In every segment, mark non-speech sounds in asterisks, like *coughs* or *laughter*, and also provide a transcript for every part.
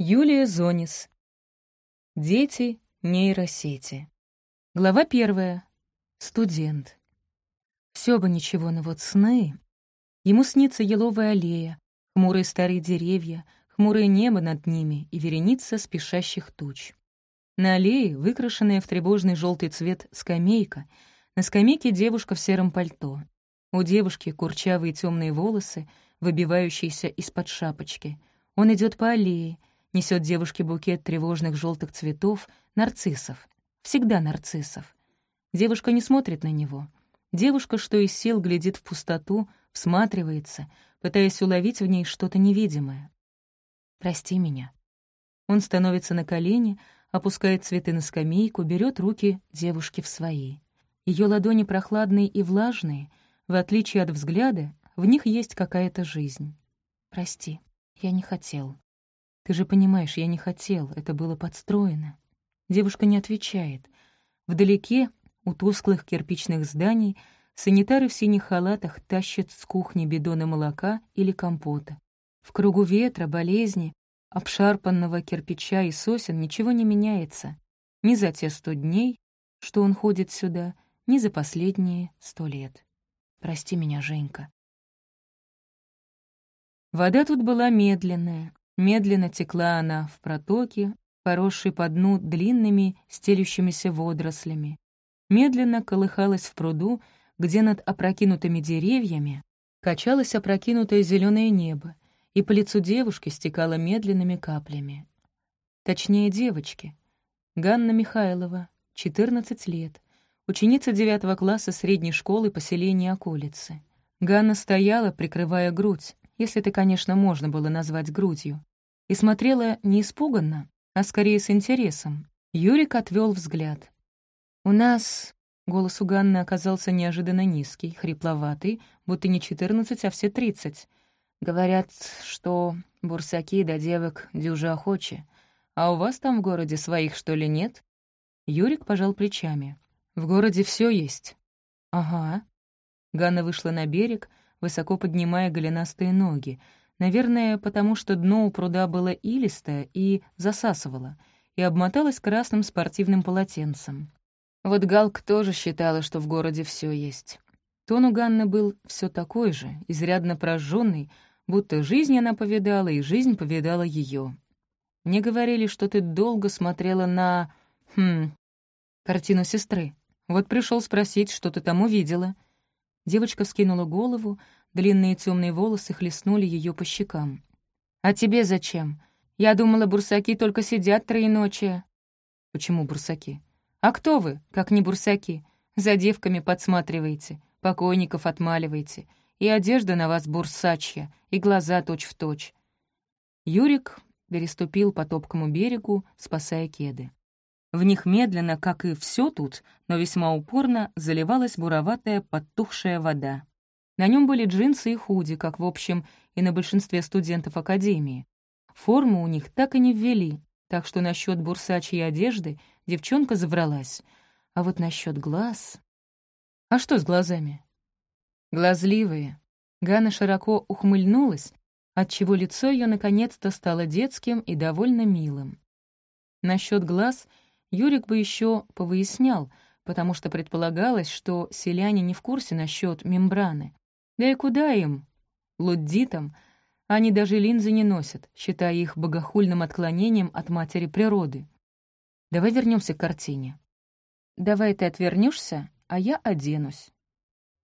Юлия Зонис. Дети нейросети. Глава первая. Студент. Все бы ничего, но вот сны. Ему снится еловая аллея, хмурые старые деревья, хмурое небо над ними и вереница спешащих туч. На аллее, выкрашенная в тревожный желтый цвет скамейка, на скамейке девушка в сером пальто. У девушки курчавые темные волосы, выбивающиеся из-под шапочки. Он идет по аллее, несет девушке букет тревожных желтых цветов, нарциссов. Всегда нарциссов. Девушка не смотрит на него. Девушка, что из сил, глядит в пустоту, всматривается, пытаясь уловить в ней что-то невидимое. «Прости меня». Он становится на колени, опускает цветы на скамейку, берет руки девушки в свои. Ее ладони прохладные и влажные, в отличие от взгляда, в них есть какая-то жизнь. «Прости, я не хотел». «Ты же понимаешь, я не хотел, это было подстроено». Девушка не отвечает. Вдалеке, у тусклых кирпичных зданий, санитары в синих халатах тащат с кухни бидоны молока или компота. В кругу ветра, болезни, обшарпанного кирпича и сосен ничего не меняется. Ни за те сто дней, что он ходит сюда, ни за последние сто лет. Прости меня, Женька. Вода тут была медленная, Медленно текла она в протоке, поросшей по дну длинными стелющимися водорослями. Медленно колыхалась в пруду, где над опрокинутыми деревьями качалось опрокинутое зеленое небо, и по лицу девушки стекало медленными каплями. Точнее, девочки. Ганна Михайлова, 14 лет, ученица 9 класса средней школы поселения околицы. Ганна стояла, прикрывая грудь, если это, конечно, можно было назвать грудью, и смотрела не испуганно, а скорее с интересом. Юрик отвел взгляд. «У нас...» — голос у Ганны оказался неожиданно низкий, хрипловатый, будто не четырнадцать, а все тридцать. «Говорят, что бурсаки до девок дюжи охочи. А у вас там в городе своих, что ли, нет?» Юрик пожал плечами. «В городе все есть». «Ага». Ганна вышла на берег, высоко поднимая голенастые ноги, Наверное, потому что дно у пруда было илистое и засасывало, и обмоталось красным спортивным полотенцем. Вот Галка тоже считала, что в городе все есть. Тон у Ганны был все такой же, изрядно прожженный, будто жизнь она повидала, и жизнь повидала ее. Мне говорили, что ты долго смотрела на... Хм... Картину сестры. Вот пришел спросить, что ты там увидела. Девочка скинула голову, Длинные темные волосы хлестнули ее по щекам. «А тебе зачем? Я думала, бурсаки только сидят троеночие». «Почему бурсаки?» «А кто вы, как не бурсаки? За девками подсматриваете, покойников отмаливаете, и одежда на вас бурсачья, и глаза точь-в-точь». Юрик переступил по топкому берегу, спасая кеды. В них медленно, как и все тут, но весьма упорно, заливалась буроватая подтухшая вода. На нем были джинсы и худи, как, в общем, и на большинстве студентов Академии. Форму у них так и не ввели, так что насчет бурсачьей одежды девчонка завралась. А вот насчет глаз... А что с глазами? Глазливые. Ганна широко ухмыльнулась, отчего лицо ее наконец-то стало детским и довольно милым. Насчет глаз Юрик бы еще повыяснял, потому что предполагалось, что селяне не в курсе насчет мембраны. Да и куда им, луддитам, они даже линзы не носят, считая их богохульным отклонением от матери природы. Давай вернемся к картине. Давай ты отвернешься, а я оденусь.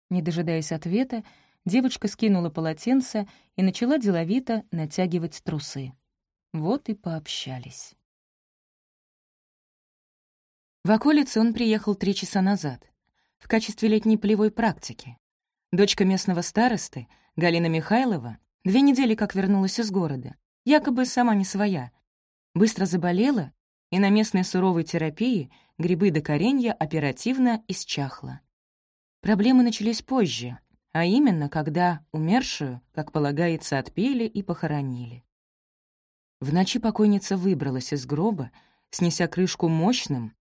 Не дожидаясь ответа, девочка скинула полотенце и начала деловито натягивать трусы. Вот и пообщались. В околице он приехал три часа назад, в качестве летней полевой практики. Дочка местного старосты, Галина Михайлова, две недели как вернулась из города, якобы сама не своя. Быстро заболела, и на местной суровой терапии грибы до коренья оперативно исчахла. Проблемы начались позже, а именно, когда умершую, как полагается, отпели и похоронили. В ночи покойница выбралась из гроба, снеся крышку мощным.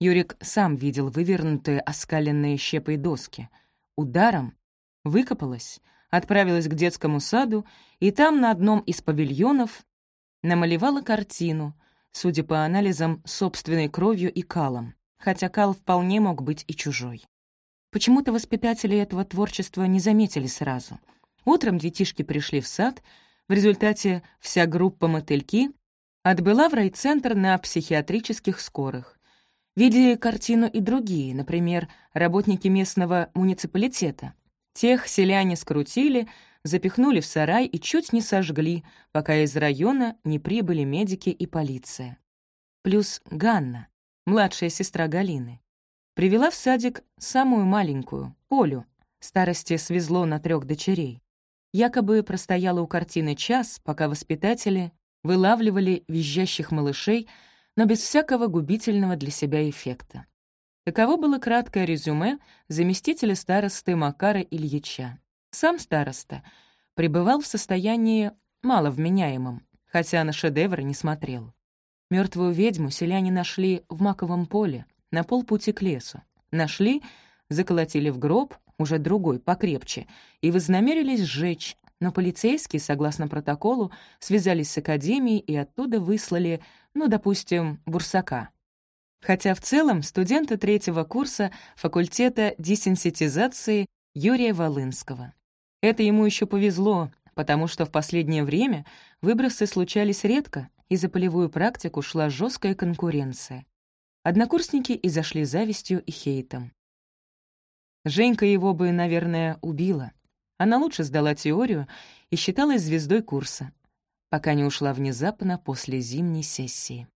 Юрик сам видел вывернутые оскаленные щепой доски — ударом, выкопалась, отправилась к детскому саду, и там на одном из павильонов намалевала картину, судя по анализам, собственной кровью и калом, хотя кал вполне мог быть и чужой. Почему-то воспитатели этого творчества не заметили сразу. Утром детишки пришли в сад, в результате вся группа мотыльки отбыла в райцентр на психиатрических скорых. Видели картину и другие, например, работники местного муниципалитета. Тех селяне скрутили, запихнули в сарай и чуть не сожгли, пока из района не прибыли медики и полиция. Плюс Ганна, младшая сестра Галины. Привела в садик самую маленькую, Олю. Старости свезло на трех дочерей. Якобы простояла у картины час, пока воспитатели вылавливали визжащих малышей, но без всякого губительного для себя эффекта. Таково было краткое резюме заместителя старосты Макара Ильича. Сам староста пребывал в состоянии маловменяемом, хотя на шедевры не смотрел. Мертвую ведьму селяне нашли в маковом поле, на полпути к лесу. Нашли, заколотили в гроб, уже другой, покрепче, и вознамерились сжечь, но полицейские, согласно протоколу, связались с академией и оттуда выслали, ну, допустим, Бурсака. Хотя в целом студенты третьего курса факультета десенситизации Юрия Волынского. Это ему еще повезло, потому что в последнее время выбросы случались редко, и за полевую практику шла жесткая конкуренция. Однокурсники изошли завистью и хейтом. Женька его бы, наверное, убила. Она лучше сдала теорию и считалась звездой курса, пока не ушла внезапно после зимней сессии.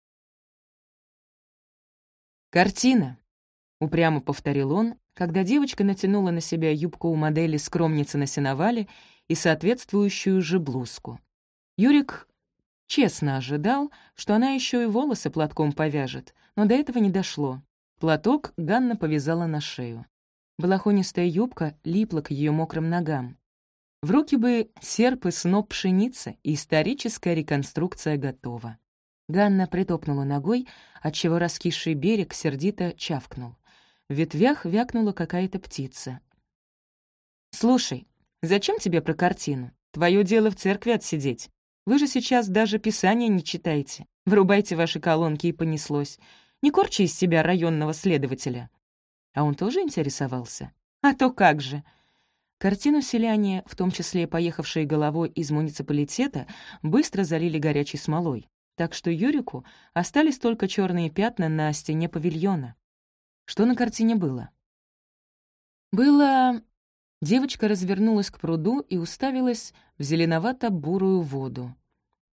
«Картина», — упрямо повторил он, когда девочка натянула на себя юбку у модели скромницы на сеновале и соответствующую же блузку. Юрик честно ожидал, что она еще и волосы платком повяжет, но до этого не дошло. Платок Ганна повязала на шею. Балахонистая юбка липла к ее мокрым ногам. В руки бы серп и сноп пшеницы, и историческая реконструкция готова. Ганна притопнула ногой, отчего раскисший берег сердито чавкнул. В ветвях вякнула какая-то птица. «Слушай, зачем тебе про картину? Твое дело в церкви отсидеть. Вы же сейчас даже Писания не читаете. Врубайте ваши колонки, и понеслось. Не корчи из себя районного следователя». А он тоже интересовался? А то как же. Картину селяне, в том числе поехавшие головой из муниципалитета, быстро залили горячей смолой, так что Юрику остались только черные пятна на стене павильона. Что на картине было? Было... Девочка развернулась к пруду и уставилась в зеленовато-бурую воду.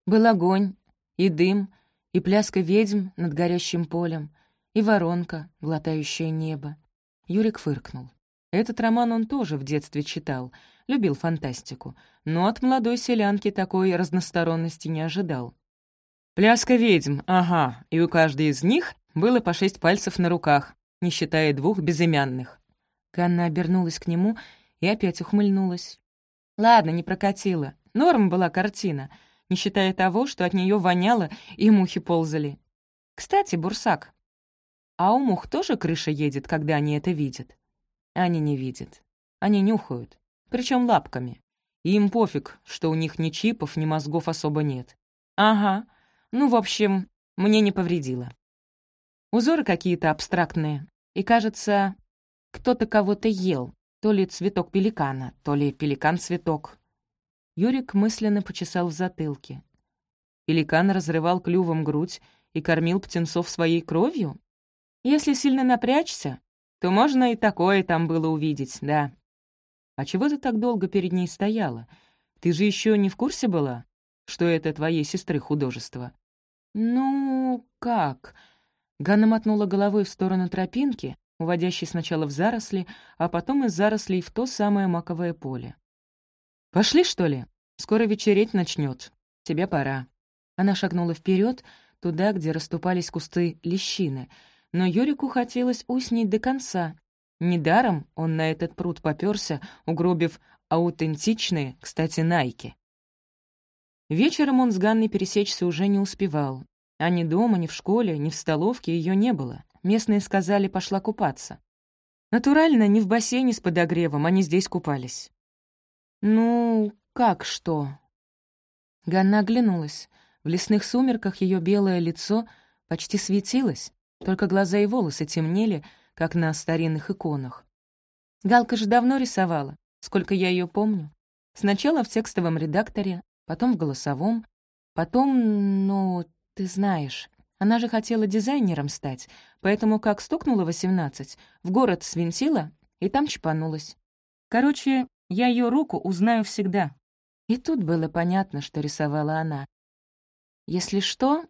Был огонь, и дым, и пляска ведьм над горящим полем, и воронка, глотающая небо. Юрик фыркнул. Этот роман он тоже в детстве читал, любил фантастику, но от молодой селянки такой разносторонности не ожидал. «Пляска ведьм, ага, и у каждой из них было по шесть пальцев на руках, не считая двух безымянных. Ганна обернулась к нему и опять ухмыльнулась. Ладно, не прокатила. Норм была картина, не считая того, что от нее воняло и мухи ползали. Кстати, Бурсак, а у мух тоже крыша едет, когда они это видят? Они не видят. Они нюхают, причем лапками. И им пофиг, что у них ни чипов, ни мозгов особо нет. Ага. Ну, в общем, мне не повредило. Узоры какие-то абстрактные, и, кажется, кто-то кого-то ел, то ли цветок пеликана, то ли пеликан-цветок. Юрик мысленно почесал в затылке. Пеликан разрывал клювом грудь и кормил птенцов своей кровью? Если сильно напрячься, то можно и такое там было увидеть, да. А чего ты так долго перед ней стояла? Ты же еще не в курсе была, что это твоей сестры художество? Ну, как? Ганна мотнула головой в сторону тропинки, уводящей сначала в заросли, а потом из зарослей в то самое маковое поле. «Пошли, что ли? Скоро вечереть начнет. Тебе пора». Она шагнула вперед, туда, где расступались кусты лещины, но Юрику хотелось уснить до конца. Недаром он на этот пруд попёрся, угробив аутентичные, кстати, найки. Вечером он с Ганной пересечься уже не успевал. А ни дома, ни в школе, ни в столовке ее не было. Местные сказали, пошла купаться. Натурально, не в бассейне с подогревом, они здесь купались. «Ну, как что?» Ганна оглянулась. В лесных сумерках ее белое лицо почти светилось, только глаза и волосы темнели, как на старинных иконах. Галка же давно рисовала, сколько я ее помню. Сначала в текстовом редакторе, потом в голосовом, потом, ну, ты знаешь, она же хотела дизайнером стать, поэтому как стукнула 18, в город свинтила и там чпанулась. Короче, я ее руку узнаю всегда. И тут было понятно, что рисовала она. Если что...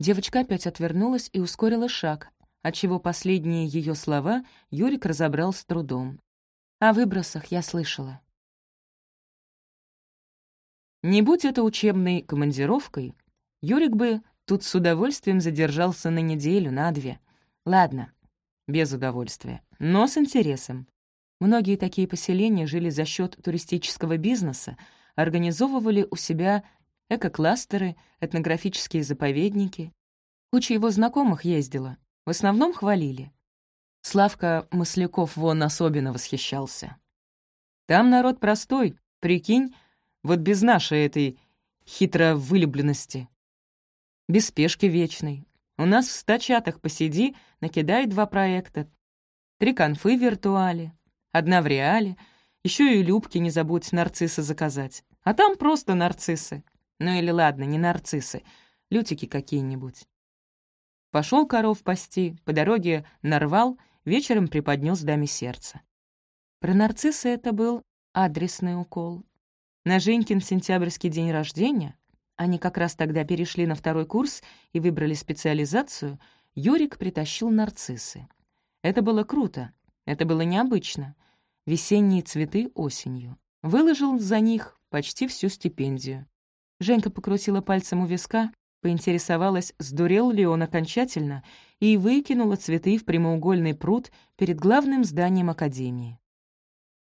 Девочка опять отвернулась и ускорила шаг, отчего последние ее слова Юрик разобрал с трудом. О выбросах я слышала. Не будь это учебной командировкой, Юрик бы тут с удовольствием задержался на неделю, на две. Ладно, без удовольствия, но с интересом. Многие такие поселения жили за счет туристического бизнеса, организовывали у себя эко-кластеры, этнографические заповедники. Куча его знакомых ездила, в основном хвалили. Славка Масляков вон особенно восхищался. Там народ простой, прикинь, вот без нашей этой хитро вылюбленности. Без спешки вечной. У нас в ста чатах посиди, накидай два проекта. Три конфы в виртуале, одна в реале. Еще и любки не забудь нарциссы заказать. А там просто нарциссы. Ну или ладно, не нарциссы, лютики какие-нибудь. Пошел коров пасти, по дороге нарвал, вечером преподнес даме сердце. Про нарциссы это был адресный укол. На Женькин сентябрьский день рождения, они как раз тогда перешли на второй курс и выбрали специализацию, Юрик притащил нарциссы. Это было круто, это было необычно. Весенние цветы осенью. Выложил за них почти всю стипендию. Женька покрутила пальцем у виска, поинтересовалась, сдурел ли он окончательно, и выкинула цветы в прямоугольный пруд перед главным зданием академии.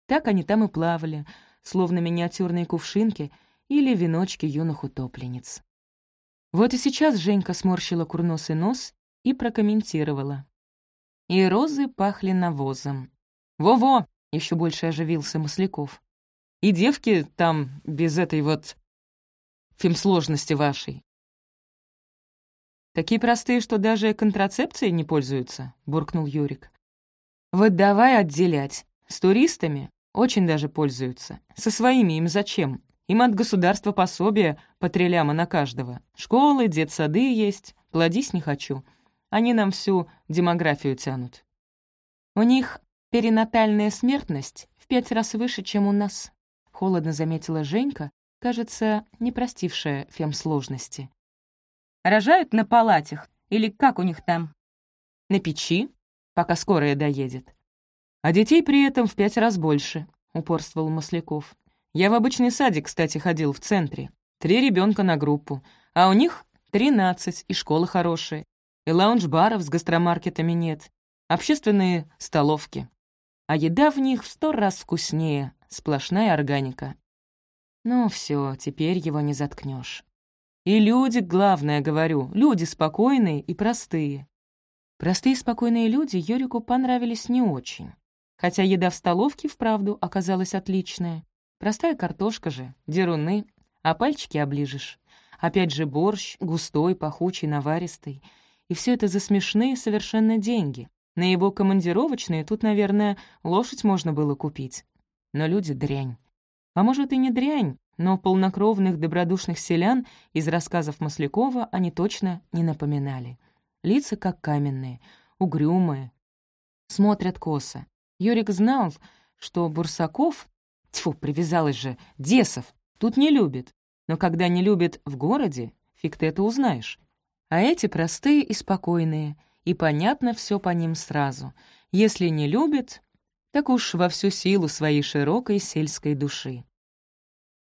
Так они там и плавали, словно миниатюрные кувшинки или веночки юных утопленниц. Вот и сейчас Женька сморщила курносый нос и прокомментировала. И розы пахли навозом. «Во-во!» — еще больше оживился Масляков. «И девки там без этой вот фемсложности вашей». «Такие простые, что даже контрацепцией не пользуются», — буркнул Юрик. «Вот давай отделять. С туристами очень даже пользуются. Со своими им зачем? Им от государства пособия по три ляма на каждого. Школы, детсады есть. Плодись не хочу. Они нам всю демографию тянут. У них перинатальная смертность в пять раз выше, чем у нас. Холодно заметила Женька, кажется, не простившая фемсложности. Рожают на палатях, или как у них там? На печи, пока скорая доедет. А детей при этом в пять раз больше», — упорствовал Масляков. «Я в обычный садик, кстати, ходил в центре. Три ребенка на группу, а у них тринадцать, и школы хорошие, и лаунж-баров с гастромаркетами нет, общественные столовки. А еда в них в сто раз вкуснее, сплошная органика. Ну все, теперь его не заткнешь. И люди, главное, говорю, люди спокойные и простые. Простые спокойные люди Юрику понравились не очень. Хотя еда в столовке вправду оказалась отличная. Простая картошка же, деруны, а пальчики оближешь. Опять же борщ, густой, пахучий, наваристый. И все это за смешные совершенно деньги. На его командировочные тут, наверное, лошадь можно было купить. Но люди — дрянь. А может, и не дрянь, но полнокровных добродушных селян из рассказов Маслякова они точно не напоминали. Лица как каменные, угрюмые, смотрят косо, Юрик знал, что Бурсаков, тьфу, привязалась же, Десов, тут не любит. Но когда не любит в городе, фиг ты это узнаешь. А эти простые и спокойные, и понятно все по ним сразу. Если не любит, так уж во всю силу своей широкой сельской души.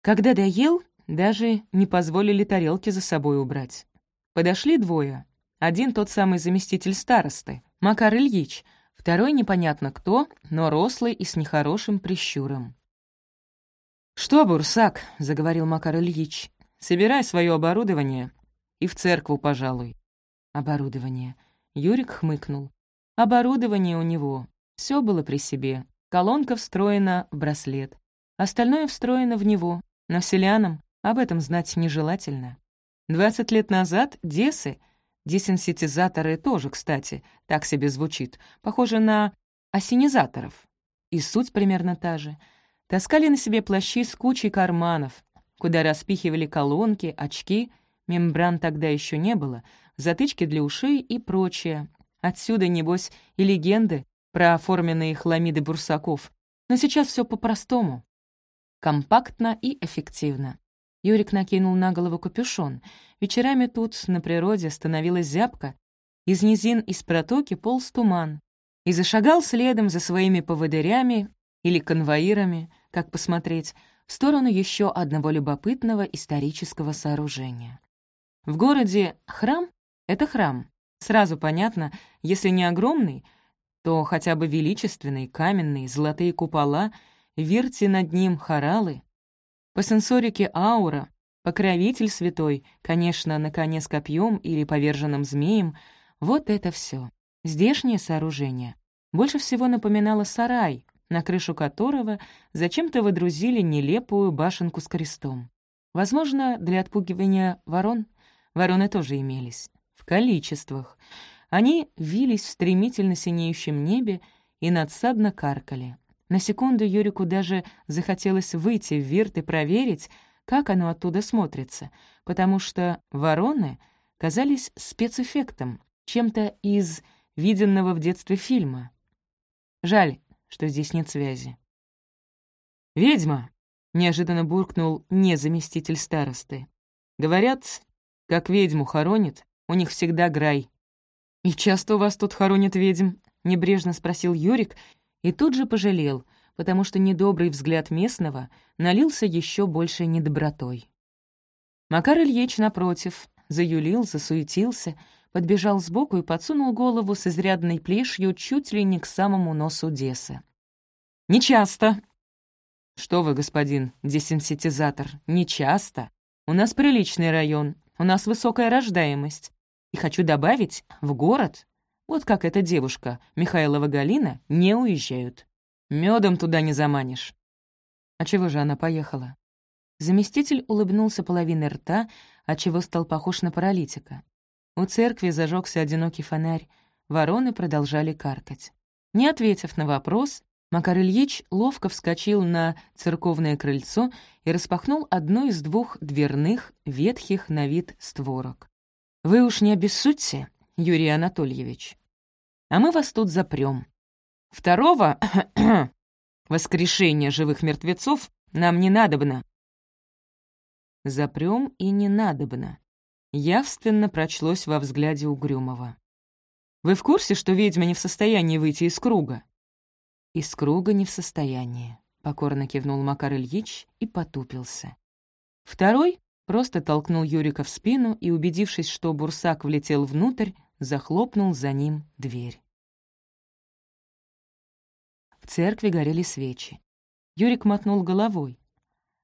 Когда доел, даже не позволили тарелки за собой убрать. Подошли двое. Один тот самый заместитель старосты, Макар Ильич — Второй непонятно кто, но рослый и с нехорошим прищуром. «Что, Бурсак?» — заговорил Макар Ильич. «Собирай свое оборудование и в церкву, пожалуй». «Оборудование». Юрик хмыкнул. «Оборудование у него. Все было при себе. Колонка встроена в браслет. Остальное встроено в него. Но селянам об этом знать нежелательно». Двадцать лет назад Десы, десенситизаторы тоже, кстати, так себе звучит, похоже на осенизаторов. И суть примерно та же. Таскали на себе плащи с кучей карманов, куда распихивали колонки, очки, мембран тогда еще не было, затычки для ушей и прочее. Отсюда, небось, и легенды про оформленные хламиды бурсаков. Но сейчас все по-простому. Компактно и эффективно. Юрик накинул на голову капюшон. Вечерами тут, на природе, становилась зябка. Из низин из протоки полз туман. И зашагал следом за своими поводырями или конвоирами, как посмотреть, в сторону еще одного любопытного исторического сооружения. В городе храм — это храм. Сразу понятно, если не огромный, то хотя бы величественный, каменный, золотые купола, вирти над ним хоралы. По сенсорике аура, покровитель святой, конечно, на коне с копьем или поверженным змеем, вот это все. Здешнее сооружение больше всего напоминало сарай, на крышу которого зачем-то выдрузили нелепую башенку с крестом. Возможно, для отпугивания ворон. Вороны тоже имелись. В количествах. Они вились в стремительно синеющем небе и надсадно каркали. На секунду Юрику даже захотелось выйти в вирт и проверить, как оно оттуда смотрится, потому что вороны казались спецэффектом, чем-то из виденного в детстве фильма. Жаль, что здесь нет связи. «Ведьма!» — неожиданно буркнул незаместитель старосты. «Говорят, как ведьму хоронит, у них всегда грай». «И часто у вас тут хоронят ведьм?» — небрежно спросил Юрик и тут же пожалел, потому что недобрый взгляд местного налился еще больше недобротой. Макар Ильич, напротив, заюлил, засуетился, подбежал сбоку и подсунул голову с изрядной плешью чуть ли не к самому носу Деса. «Нечасто!» «Что вы, господин десенситизатор, нечасто. У нас приличный район, у нас высокая рождаемость. И хочу добавить, в город, вот как эта девушка, Михайлова Галина, не уезжают. Медом туда не заманишь». «А чего же она поехала?» Заместитель улыбнулся половиной рта, отчего стал похож на паралитика. У церкви зажегся одинокий фонарь, вороны продолжали каркать. Не ответив на вопрос, Макар Ильич ловко вскочил на церковное крыльцо и распахнул одну из двух дверных, ветхих на вид створок. «Вы уж не обессудьте, Юрий Анатольевич, а мы вас тут запрем. Второго *coughs* воскрешения живых мертвецов нам не надобно». «Запрем и не надобно», явственно прочлось во взгляде Угрюмова. «Вы в курсе, что ведьма не в состоянии выйти из круга?» «Из круга не в состоянии», — покорно кивнул Макар Ильич и потупился. Второй просто толкнул Юрика в спину и, убедившись, что бурсак влетел внутрь, захлопнул за ним дверь. В церкви горели свечи. Юрик мотнул головой.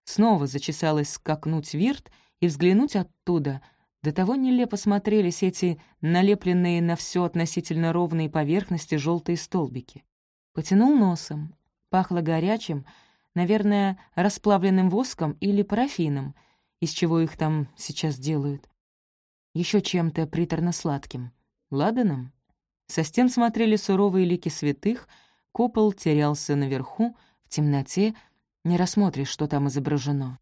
Снова зачесалось скакнуть вирт и взглянуть оттуда — до того нелепо смотрелись эти налепленные на все относительно ровные поверхности желтые столбики. Потянул носом. Пахло горячим, наверное, расплавленным воском или парафином, из чего их там сейчас делают. Еще чем-то приторно-сладким. Ладаном? Со стен смотрели суровые лики святых, купол терялся наверху, в темноте, не рассмотришь, что там изображено.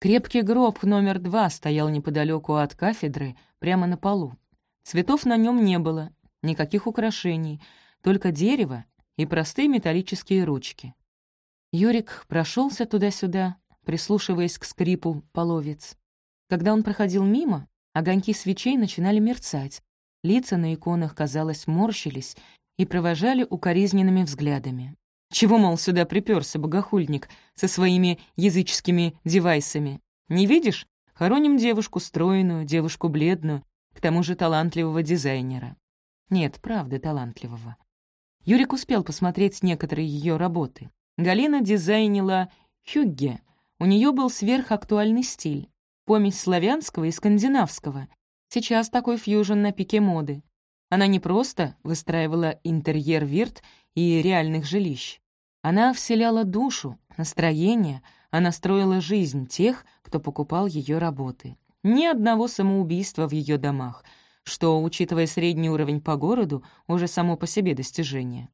Крепкий гроб номер два стоял неподалеку от кафедры, прямо на полу. Цветов на нем не было, никаких украшений, только дерево и простые металлические ручки. Юрик прошелся туда-сюда, прислушиваясь к скрипу половец. Когда он проходил мимо, огоньки свечей начинали мерцать, лица на иконах, казалось, морщились и провожали укоризненными взглядами. Чего, мол, сюда приперся богохульник со своими языческими девайсами? Не видишь? Хороним девушку стройную, девушку бледную, к тому же талантливого дизайнера. Нет, правда, талантливого. Юрик успел посмотреть некоторые ее работы. Галина дизайнила хюгге. У нее был сверхактуальный стиль. Помесь славянского и скандинавского. Сейчас такой фьюжн на пике моды. Она не просто выстраивала интерьер вирт и реальных жилищ. Она вселяла душу, настроение, она строила жизнь тех, кто покупал ее работы. Ни одного самоубийства в ее домах, что, учитывая средний уровень по городу, уже само по себе достижение.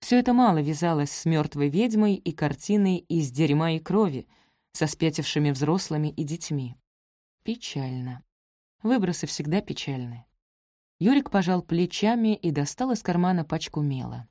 Все это мало вязалось с мертвой ведьмой и картиной из дерьма и крови, со спятившими взрослыми и детьми. Печально. Выбросы всегда печальны. Юрик пожал плечами и достал из кармана пачку мела.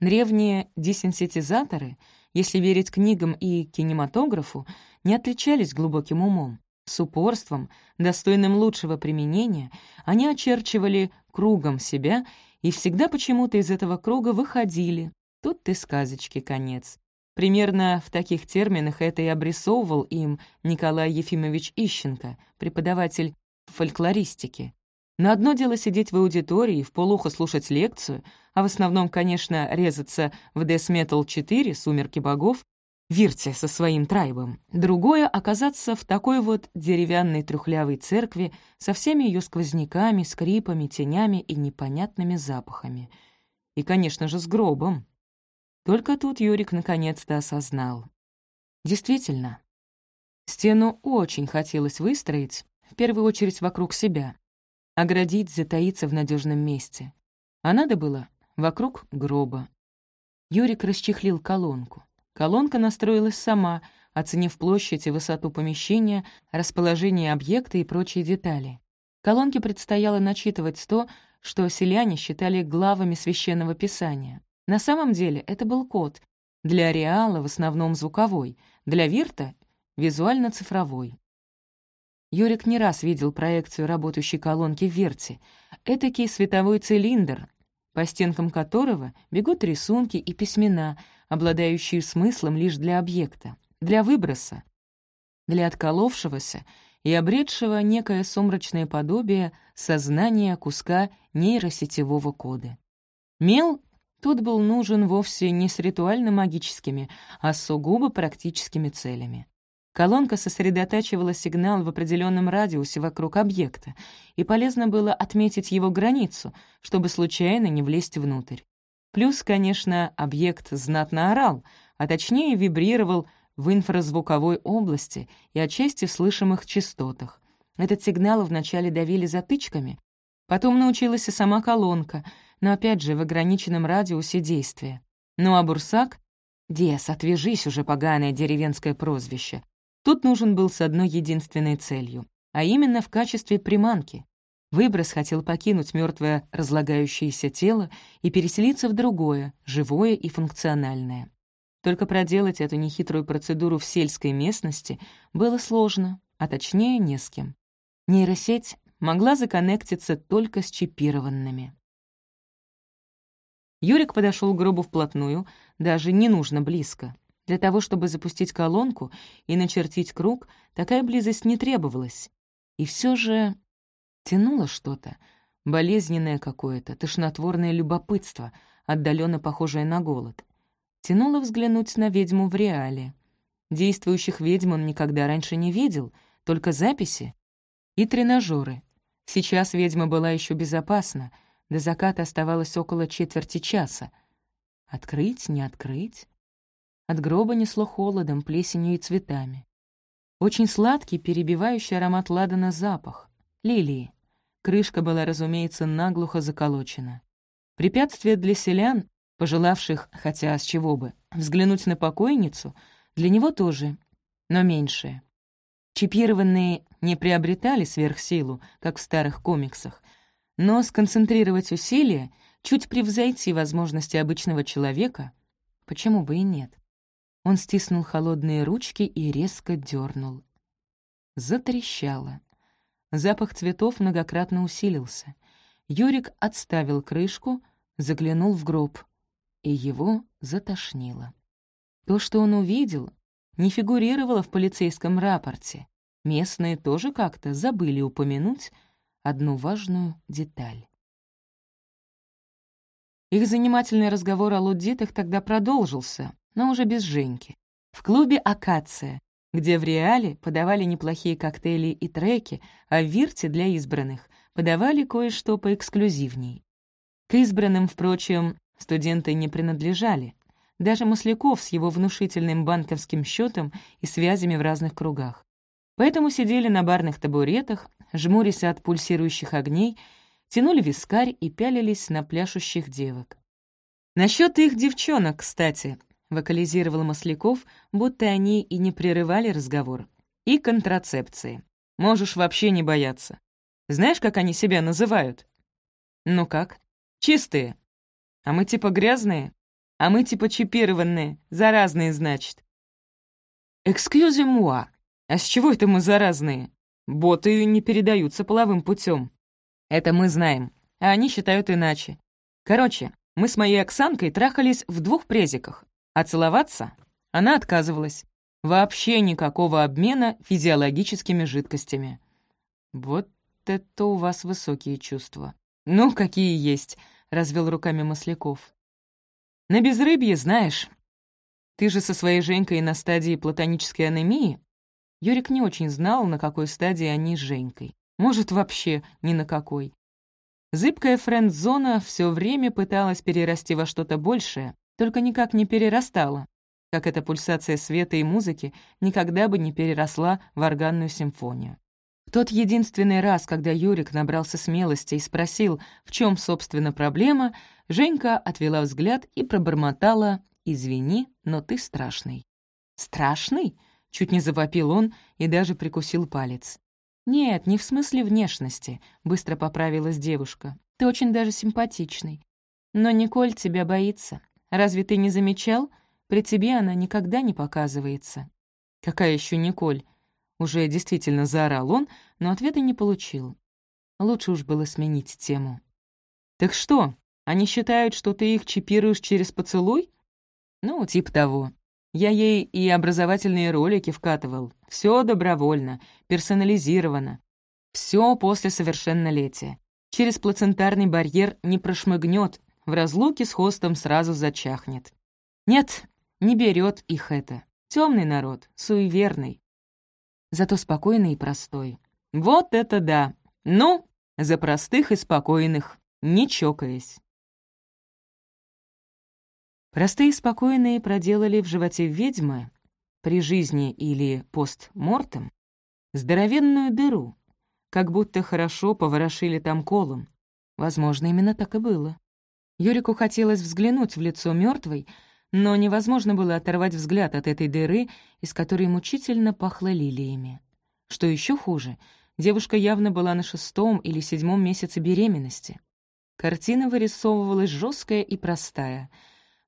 Древние десенситизаторы, если верить книгам и кинематографу, не отличались глубоким умом. С упорством, достойным лучшего применения, они очерчивали кругом себя и всегда почему-то из этого круга выходили. Тут ты сказочки конец. Примерно в таких терминах это и обрисовывал им Николай Ефимович Ищенко, преподаватель фольклористики. На одно дело сидеть в аудитории, в полухо слушать лекцию, а в основном, конечно, резаться в Death Metal 4 «Сумерки богов», Вирте со своим трайбом. Другое — оказаться в такой вот деревянной трюхлявой церкви со всеми ее сквозняками, скрипами, тенями и непонятными запахами. И, конечно же, с гробом. Только тут Юрик наконец-то осознал. Действительно, стену очень хотелось выстроить, в первую очередь вокруг себя, оградить, затаиться в надежном месте. А надо было вокруг гроба. Юрик расчехлил колонку. Колонка настроилась сама, оценив площадь и высоту помещения, расположение объекта и прочие детали. Колонке предстояло начитывать то, что селяне считали главами священного писания. На самом деле это был код. Для Реала в основном звуковой, для Вирта — визуально-цифровой. Юрик не раз видел проекцию работающей колонки в Верте. Этакий световой цилиндр, по стенкам которого бегут рисунки и письмена — обладающие смыслом лишь для объекта, для выброса, для отколовшегося и обретшего некое сумрачное подобие сознания куска нейросетевого кода. Мел тут был нужен вовсе не с ритуально-магическими, а с сугубо практическими целями. Колонка сосредотачивала сигнал в определенном радиусе вокруг объекта, и полезно было отметить его границу, чтобы случайно не влезть внутрь. Плюс, конечно, объект знатно орал, а точнее вибрировал в инфразвуковой области и отчасти в слышимых частотах. Этот сигнал вначале давили затычками, потом научилась и сама колонка, но опять же в ограниченном радиусе действия. Ну а Бурсак — Дес, отвяжись уже, поганое деревенское прозвище. Тут нужен был с одной единственной целью, а именно в качестве приманки. Выброс хотел покинуть мертвое разлагающееся тело и переселиться в другое, живое и функциональное. Только проделать эту нехитрую процедуру в сельской местности было сложно, а точнее не с кем. Нейросеть могла законнектиться только с чипированными. Юрик подошел к гробу вплотную, даже не нужно близко. Для того, чтобы запустить колонку и начертить круг, такая близость не требовалась. И все же Тянуло что-то, болезненное какое-то, тошнотворное любопытство, отдаленно похожее на голод. Тянуло взглянуть на ведьму в реале. Действующих ведьм он никогда раньше не видел, только записи и тренажеры. Сейчас ведьма была еще безопасна, до заката оставалось около четверти часа. Открыть, не открыть? От гроба несло холодом, плесенью и цветами. Очень сладкий, перебивающий аромат ладана запах. Лилии. Крышка была, разумеется, наглухо заколочена. Препятствие для селян, пожелавших, хотя с чего бы, взглянуть на покойницу, для него тоже, но меньшее. Чипированные не приобретали сверхсилу, как в старых комиксах, но сконцентрировать усилия, чуть превзойти возможности обычного человека, почему бы и нет. Он стиснул холодные ручки и резко дернул. Затрещало. Запах цветов многократно усилился. Юрик отставил крышку, заглянул в гроб, и его затошнило. То, что он увидел, не фигурировало в полицейском рапорте. Местные тоже как-то забыли упомянуть одну важную деталь. Их занимательный разговор о луддитах тогда продолжился, но уже без Женьки. В клубе «Акация», где в Реале подавали неплохие коктейли и треки, а в Вирте для избранных подавали кое-что поэксклюзивней. К избранным, впрочем, студенты не принадлежали. Даже Масляков с его внушительным банковским счетом и связями в разных кругах. Поэтому сидели на барных табуретах, жмурясь от пульсирующих огней, тянули вискарь и пялились на пляшущих девок. Насчет их девчонок, кстати», — вокализировал Масляков, будто они и не прерывали разговор. «И контрацепции. Можешь вообще не бояться. Знаешь, как они себя называют?» «Ну как?» «Чистые. А мы типа грязные? А мы типа чипированные, заразные, значит». «Экскьюзи муа. А с чего это мы заразные? Боты не передаются половым путем. Это мы знаем, а они считают иначе. Короче, мы с моей Оксанкой трахались в двух презиках, а целоваться она отказывалась. Вообще никакого обмена физиологическими жидкостями. Вот это у вас высокие чувства. Ну, какие есть, — развел руками Масляков. На безрыбье, знаешь. Ты же со своей Женькой на стадии платонической анемии? Юрик не очень знал, на какой стадии они с Женькой. Может, вообще ни на какой. Зыбкая френд-зона все время пыталась перерасти во что-то большее, только никак не перерастала, как эта пульсация света и музыки никогда бы не переросла в органную симфонию. Тот единственный раз, когда Юрик набрался смелости и спросил, в чем, собственно, проблема, Женька отвела взгляд и пробормотала «Извини, но ты страшный». «Страшный?» — чуть не завопил он и даже прикусил палец. «Нет, не в смысле внешности», — быстро поправилась девушка. «Ты очень даже симпатичный. Но Николь тебя боится. Разве ты не замечал? При тебе она никогда не показывается». «Какая еще Николь?» Уже действительно заорал он, но ответа не получил. Лучше уж было сменить тему. «Так что, они считают, что ты их чипируешь через поцелуй?» «Ну, типа того. Я ей и образовательные ролики вкатывал. Все добровольно, персонализировано. Все после совершеннолетия. Через плацентарный барьер не прошмыгнет, в разлуке с хостом сразу зачахнет. Нет, не берет их это. Темный народ, суеверный. Зато спокойный и простой. Вот это да! Ну, за простых и спокойных, не чокаясь. Простые спокойные проделали в животе ведьмы при жизни или постмортем здоровенную дыру, как будто хорошо поворошили там колом. Возможно, именно так и было. Юрику хотелось взглянуть в лицо мертвой, но невозможно было оторвать взгляд от этой дыры, из которой мучительно пахло лилиями. Что еще хуже, девушка явно была на шестом или седьмом месяце беременности. Картина вырисовывалась жесткая и простая —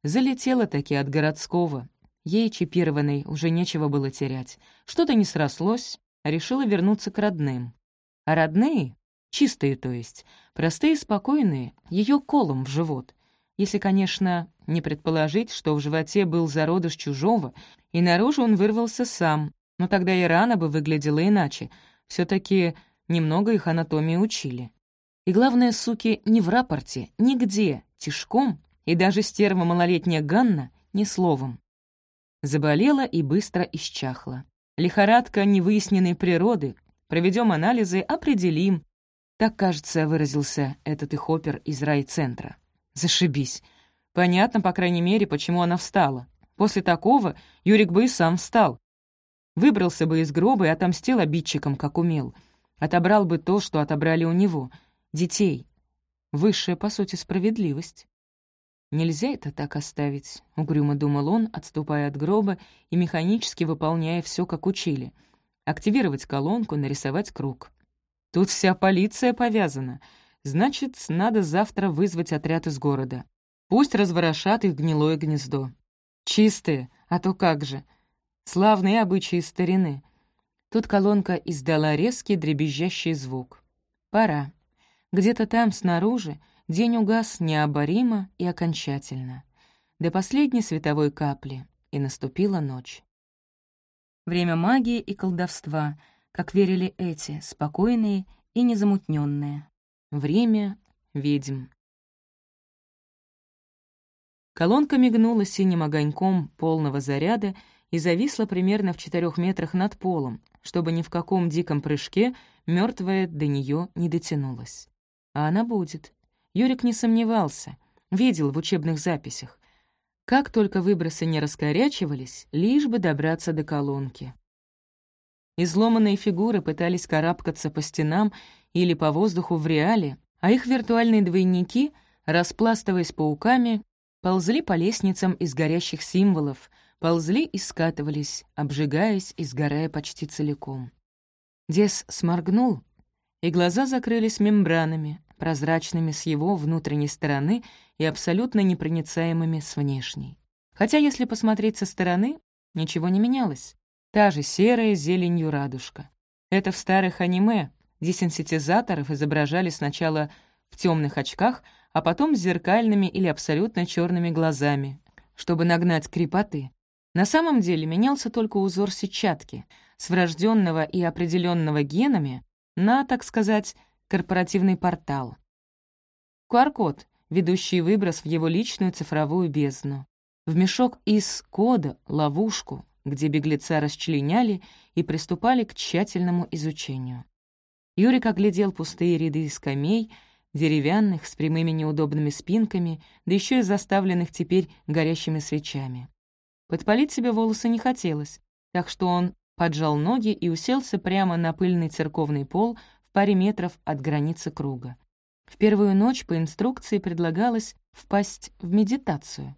Залетела таки от городского. Ей, чипированной, уже нечего было терять. Что-то не срослось, решила вернуться к родным. А родные, чистые то есть, простые и спокойные, ее колом в живот. Если, конечно, не предположить, что в животе был зародыш чужого, и наружу он вырвался сам, но тогда и рана бы выглядела иначе. все таки немного их анатомии учили. И главное, суки, не в рапорте, нигде, тишком и даже стерва малолетняя Ганна ни словом. Заболела и быстро исчахла. Лихорадка невыясненной природы. Проведем анализы, определим. Так, кажется, выразился этот их опер из райцентра. Зашибись. Понятно, по крайней мере, почему она встала. После такого Юрик бы и сам встал. Выбрался бы из гроба и отомстил обидчикам, как умел. Отобрал бы то, что отобрали у него — детей. Высшая, по сути, справедливость. «Нельзя это так оставить», — угрюмо думал он, отступая от гроба и механически выполняя все, как учили. Активировать колонку, нарисовать круг. «Тут вся полиция повязана. Значит, надо завтра вызвать отряд из города. Пусть разворошат их гнилое гнездо. Чистые, а то как же. Славные обычаи старины». Тут колонка издала резкий дребезжащий звук. «Пора. Где-то там, снаружи, День угас необоримо и окончательно, до последней световой капли, и наступила ночь. Время магии и колдовства, как верили эти, спокойные и незамутненные. Время ведьм. Колонка мигнула синим огоньком полного заряда и зависла примерно в четырех метрах над полом, чтобы ни в каком диком прыжке мертвая до нее не дотянулась. А она будет. Юрик не сомневался, видел в учебных записях. Как только выбросы не раскорячивались, лишь бы добраться до колонки. Изломанные фигуры пытались карабкаться по стенам или по воздуху в реале, а их виртуальные двойники, распластываясь пауками, ползли по лестницам из горящих символов, ползли и скатывались, обжигаясь и сгорая почти целиком. Дес сморгнул, и глаза закрылись мембранами, прозрачными с его внутренней стороны и абсолютно непроницаемыми с внешней. Хотя, если посмотреть со стороны, ничего не менялось. Та же серая зеленью радужка. Это в старых аниме десенситизаторов изображали сначала в темных очках, а потом с зеркальными или абсолютно черными глазами, чтобы нагнать крепоты. На самом деле менялся только узор сетчатки, с врожденного и определенного генами на, так сказать, корпоративный портал. QR-код, ведущий выброс в его личную цифровую бездну. В мешок из кода, ловушку, где беглеца расчленяли и приступали к тщательному изучению. Юрик оглядел пустые ряды скамей, деревянных, с прямыми неудобными спинками, да еще и заставленных теперь горящими свечами. Подпалить себе волосы не хотелось, так что он поджал ноги и уселся прямо на пыльный церковный пол в паре метров от границы круга. В первую ночь по инструкции предлагалось впасть в медитацию.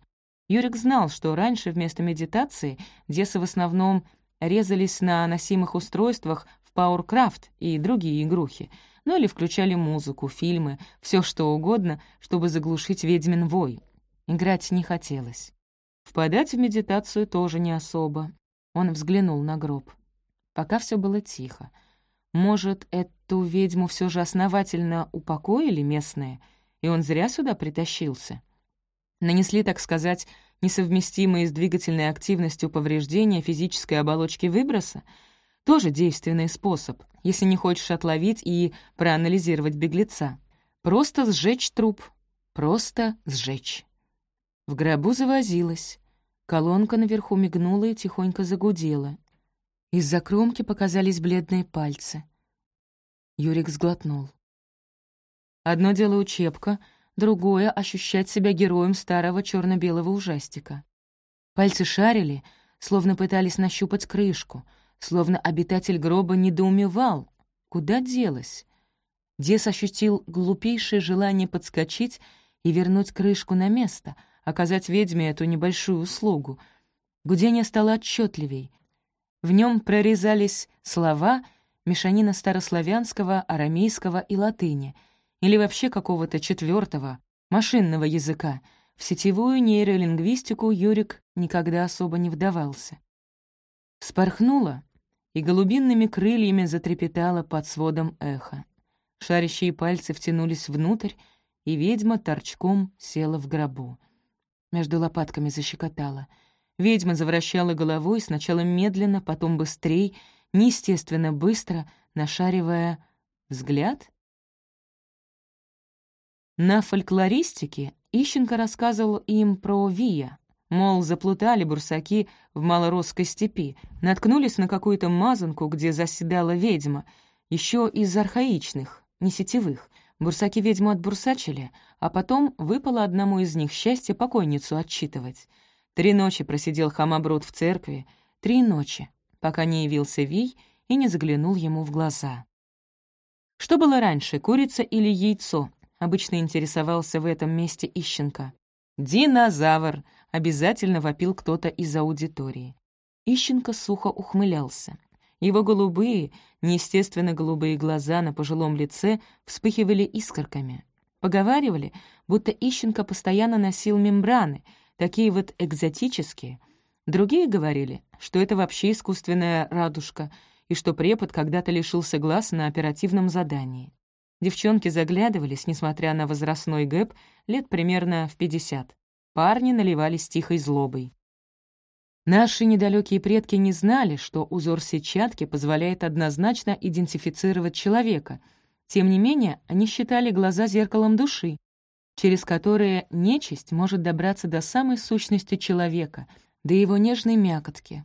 Юрик знал, что раньше вместо медитации десы в основном резались на носимых устройствах в PowerCraft и другие игрухи, ну или включали музыку, фильмы, все что угодно, чтобы заглушить ведьмин вой. Играть не хотелось. Впадать в медитацию тоже не особо. Он взглянул на гроб. Пока все было тихо. Может, эту ведьму все же основательно упокоили местные, и он зря сюда притащился? Нанесли, так сказать, несовместимые с двигательной активностью повреждения физической оболочки выброса? Тоже действенный способ, если не хочешь отловить и проанализировать беглеца. Просто сжечь труп. Просто сжечь. В гробу завозилась. Колонка наверху мигнула и тихонько загудела. Из-за кромки показались бледные пальцы. Юрик сглотнул. Одно дело учебка, другое — ощущать себя героем старого черно белого ужастика. Пальцы шарили, словно пытались нащупать крышку, словно обитатель гроба недоумевал, куда делась. Дес ощутил глупейшее желание подскочить и вернуть крышку на место, оказать ведьме эту небольшую услугу. Гудение стало отчетливей, в нем прорезались слова, мешанина старославянского, арамейского и латыни, или вообще какого-то четвертого машинного языка. В сетевую нейролингвистику Юрик никогда особо не вдавался. Спорхнула и голубинными крыльями затрепетала под сводом эхо. Шарящие пальцы втянулись внутрь, и ведьма торчком села в гробу. Между лопатками защекотала — Ведьма завращала головой, сначала медленно, потом быстрей, неестественно быстро, нашаривая взгляд. На фольклористике Ищенко рассказывал им про Вия, мол, заплутали бурсаки в малоросской степи, наткнулись на какую-то мазанку, где заседала ведьма, еще из архаичных, не сетевых. Бурсаки ведьму отбурсачили, а потом выпало одному из них счастье покойницу отчитывать — Три ночи просидел Хамабрут в церкви, три ночи, пока не явился Вий и не заглянул ему в глаза. Что было раньше, курица или яйцо? Обычно интересовался в этом месте Ищенко. «Динозавр!» — обязательно вопил кто-то из аудитории. Ищенко сухо ухмылялся. Его голубые, неестественно голубые глаза на пожилом лице вспыхивали искорками. Поговаривали, будто Ищенко постоянно носил мембраны — такие вот экзотические. Другие говорили, что это вообще искусственная радужка и что препод когда-то лишился глаз на оперативном задании. Девчонки заглядывались, несмотря на возрастной гэп, лет примерно в 50. Парни наливались тихой злобой. Наши недалекие предки не знали, что узор сетчатки позволяет однозначно идентифицировать человека. Тем не менее, они считали глаза зеркалом души, через которые нечисть может добраться до самой сущности человека, до его нежной мякотки.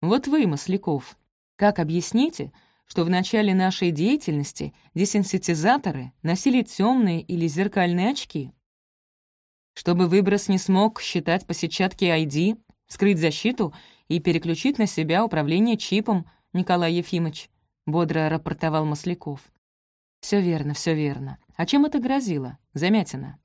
Вот вы, Масляков, как объясните, что в начале нашей деятельности десенситизаторы носили темные или зеркальные очки? Чтобы выброс не смог считать по сетчатке ID, скрыть защиту и переключить на себя управление чипом, Николай Ефимович», — бодро рапортовал Масляков. Все верно, все верно. А чем это грозило? Замятина.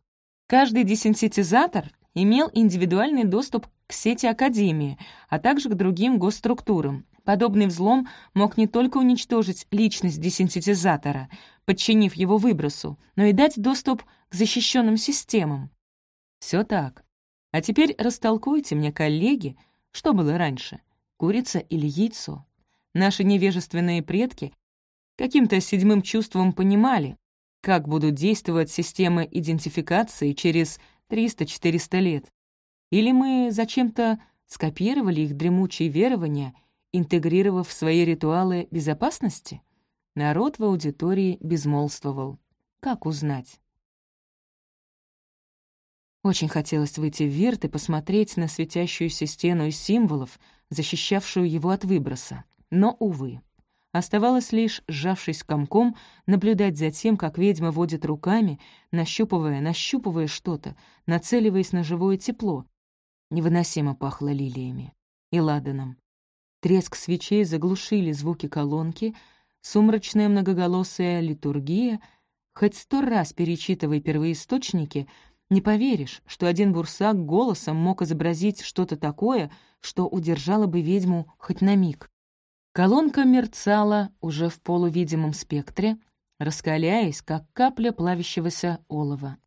Каждый десенситизатор имел индивидуальный доступ к сети Академии, а также к другим госструктурам. Подобный взлом мог не только уничтожить личность десенситизатора, подчинив его выбросу, но и дать доступ к защищенным системам. Все так. А теперь растолкуйте мне, коллеги, что было раньше, курица или яйцо. Наши невежественные предки каким-то седьмым чувством понимали, как будут действовать системы идентификации через 300-400 лет. Или мы зачем-то скопировали их дремучие верования, интегрировав в свои ритуалы безопасности? Народ в аудитории безмолвствовал. Как узнать? Очень хотелось выйти в Вирт и посмотреть на светящуюся стену из символов, защищавшую его от выброса. Но, увы. Оставалось лишь, сжавшись комком, наблюдать за тем, как ведьма водит руками, нащупывая, нащупывая что-то, нацеливаясь на живое тепло. Невыносимо пахло лилиями и ладаном. Треск свечей заглушили звуки колонки, сумрачная многоголосая литургия. Хоть сто раз перечитывай первоисточники, не поверишь, что один бурсак голосом мог изобразить что-то такое, что удержало бы ведьму хоть на миг. Колонка мерцала уже в полувидимом спектре, раскаляясь, как капля плавящегося олова.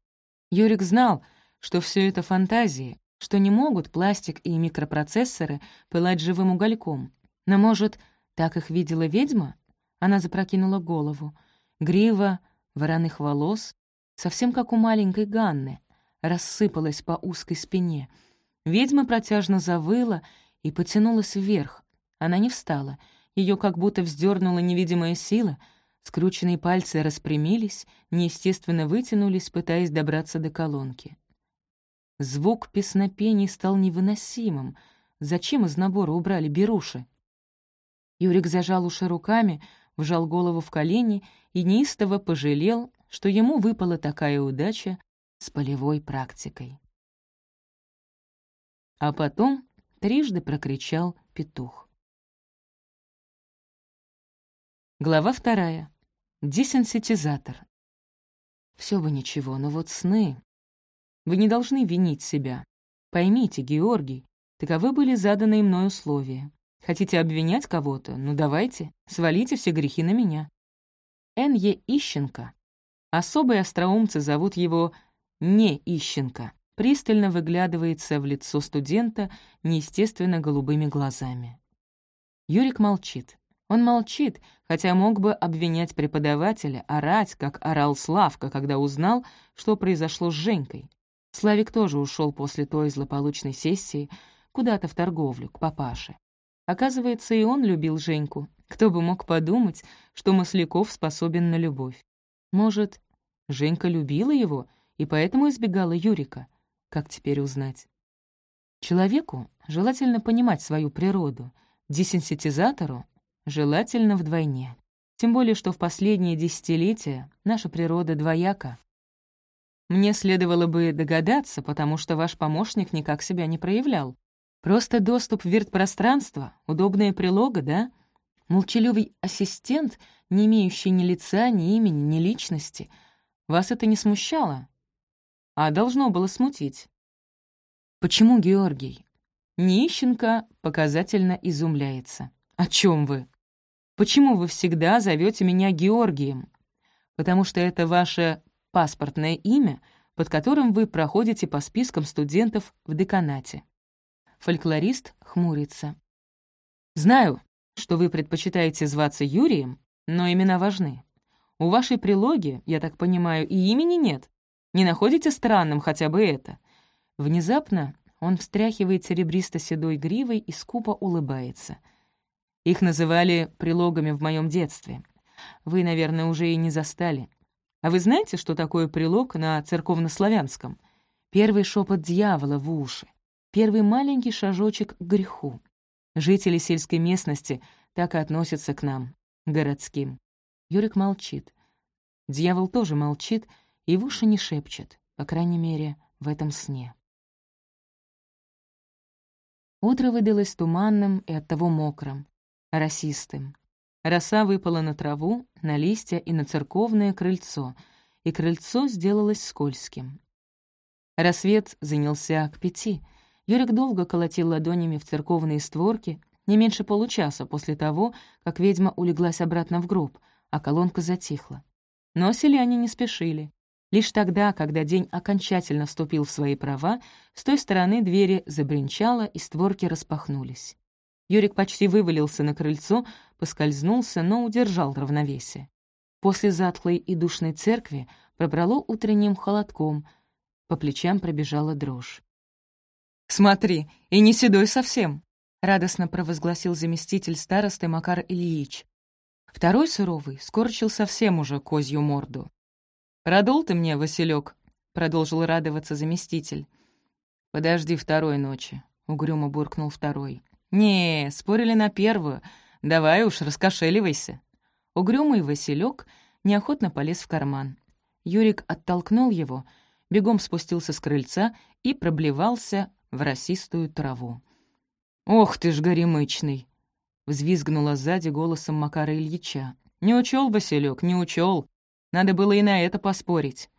Юрик знал, что все это фантазии, что не могут пластик и микропроцессоры пылать живым угольком. Но, может, так их видела ведьма? Она запрокинула голову. Грива вороных волос, совсем как у маленькой Ганны, рассыпалась по узкой спине. Ведьма протяжно завыла и потянулась вверх. Она не встала — ее как будто вздернула невидимая сила, скрученные пальцы распрямились, неестественно вытянулись, пытаясь добраться до колонки. Звук песнопений стал невыносимым. Зачем из набора убрали беруши? Юрик зажал уши руками, вжал голову в колени и неистово пожалел, что ему выпала такая удача с полевой практикой. А потом трижды прокричал петух. Глава вторая. Десенситизатор. Все бы ничего, но вот сны... Вы не должны винить себя. Поймите, Георгий, таковы были заданы мной условия. Хотите обвинять кого-то? Ну давайте, свалите все грехи на меня. Н.Е. Ищенко. Особые остроумцы зовут его «не Ищенко». Пристально выглядывается в лицо студента неестественно голубыми глазами. Юрик молчит. Он молчит, хотя мог бы обвинять преподавателя, орать, как орал Славка, когда узнал, что произошло с Женькой. Славик тоже ушел после той злополучной сессии куда-то в торговлю, к папаше. Оказывается, и он любил Женьку. Кто бы мог подумать, что Масляков способен на любовь. Может, Женька любила его и поэтому избегала Юрика? Как теперь узнать? Человеку желательно понимать свою природу. Десенситизатору желательно вдвойне. Тем более, что в последние десятилетия наша природа двояка. Мне следовало бы догадаться, потому что ваш помощник никак себя не проявлял. Просто доступ в вирт-пространство, удобная прилога, да? Молчаливый ассистент, не имеющий ни лица, ни имени, ни личности. Вас это не смущало? А должно было смутить. Почему Георгий? Нищенко показательно изумляется. «О чем вы?» Почему вы всегда зовете меня Георгием? Потому что это ваше паспортное имя, под которым вы проходите по спискам студентов в деканате. Фольклорист хмурится. Знаю, что вы предпочитаете зваться Юрием, но имена важны. У вашей прилоги, я так понимаю, и имени нет. Не находите странным хотя бы это? Внезапно он встряхивает серебристо-седой гривой и скупо улыбается — их называли прилогами в моем детстве. Вы, наверное, уже и не застали. А вы знаете, что такое прилог на церковнославянском? Первый шепот дьявола в уши, первый маленький шажочек к греху. Жители сельской местности так и относятся к нам, городским. Юрик молчит. Дьявол тоже молчит и в уши не шепчет, по крайней мере, в этом сне. Утро выдалось туманным и оттого мокрым. Росистым. Роса выпала на траву, на листья и на церковное крыльцо, и крыльцо сделалось скользким. Рассвет занялся к пяти. Юрик долго колотил ладонями в церковные створки, не меньше получаса после того, как ведьма улеглась обратно в гроб, а колонка затихла. Но селяне не спешили. Лишь тогда, когда день окончательно вступил в свои права, с той стороны двери забринчало и створки распахнулись. Юрик почти вывалился на крыльцо, поскользнулся, но удержал равновесие. После затхлой и душной церкви пробрало утренним холодком, по плечам пробежала дрожь. «Смотри, и не седой совсем!» — радостно провозгласил заместитель старосты Макар Ильич. Второй суровый скорчил совсем уже козью морду. «Продул ты мне, Василек, продолжил радоваться заместитель. «Подожди второй ночи», — угрюмо буркнул второй. «Не, спорили на первую. Давай уж, раскошеливайся». Угрюмый Василек неохотно полез в карман. Юрик оттолкнул его, бегом спустился с крыльца и проблевался в росистую траву. «Ох ты ж горемычный!» — взвизгнула сзади голосом Макара Ильича. «Не учел, Василек, не учел. Надо было и на это поспорить».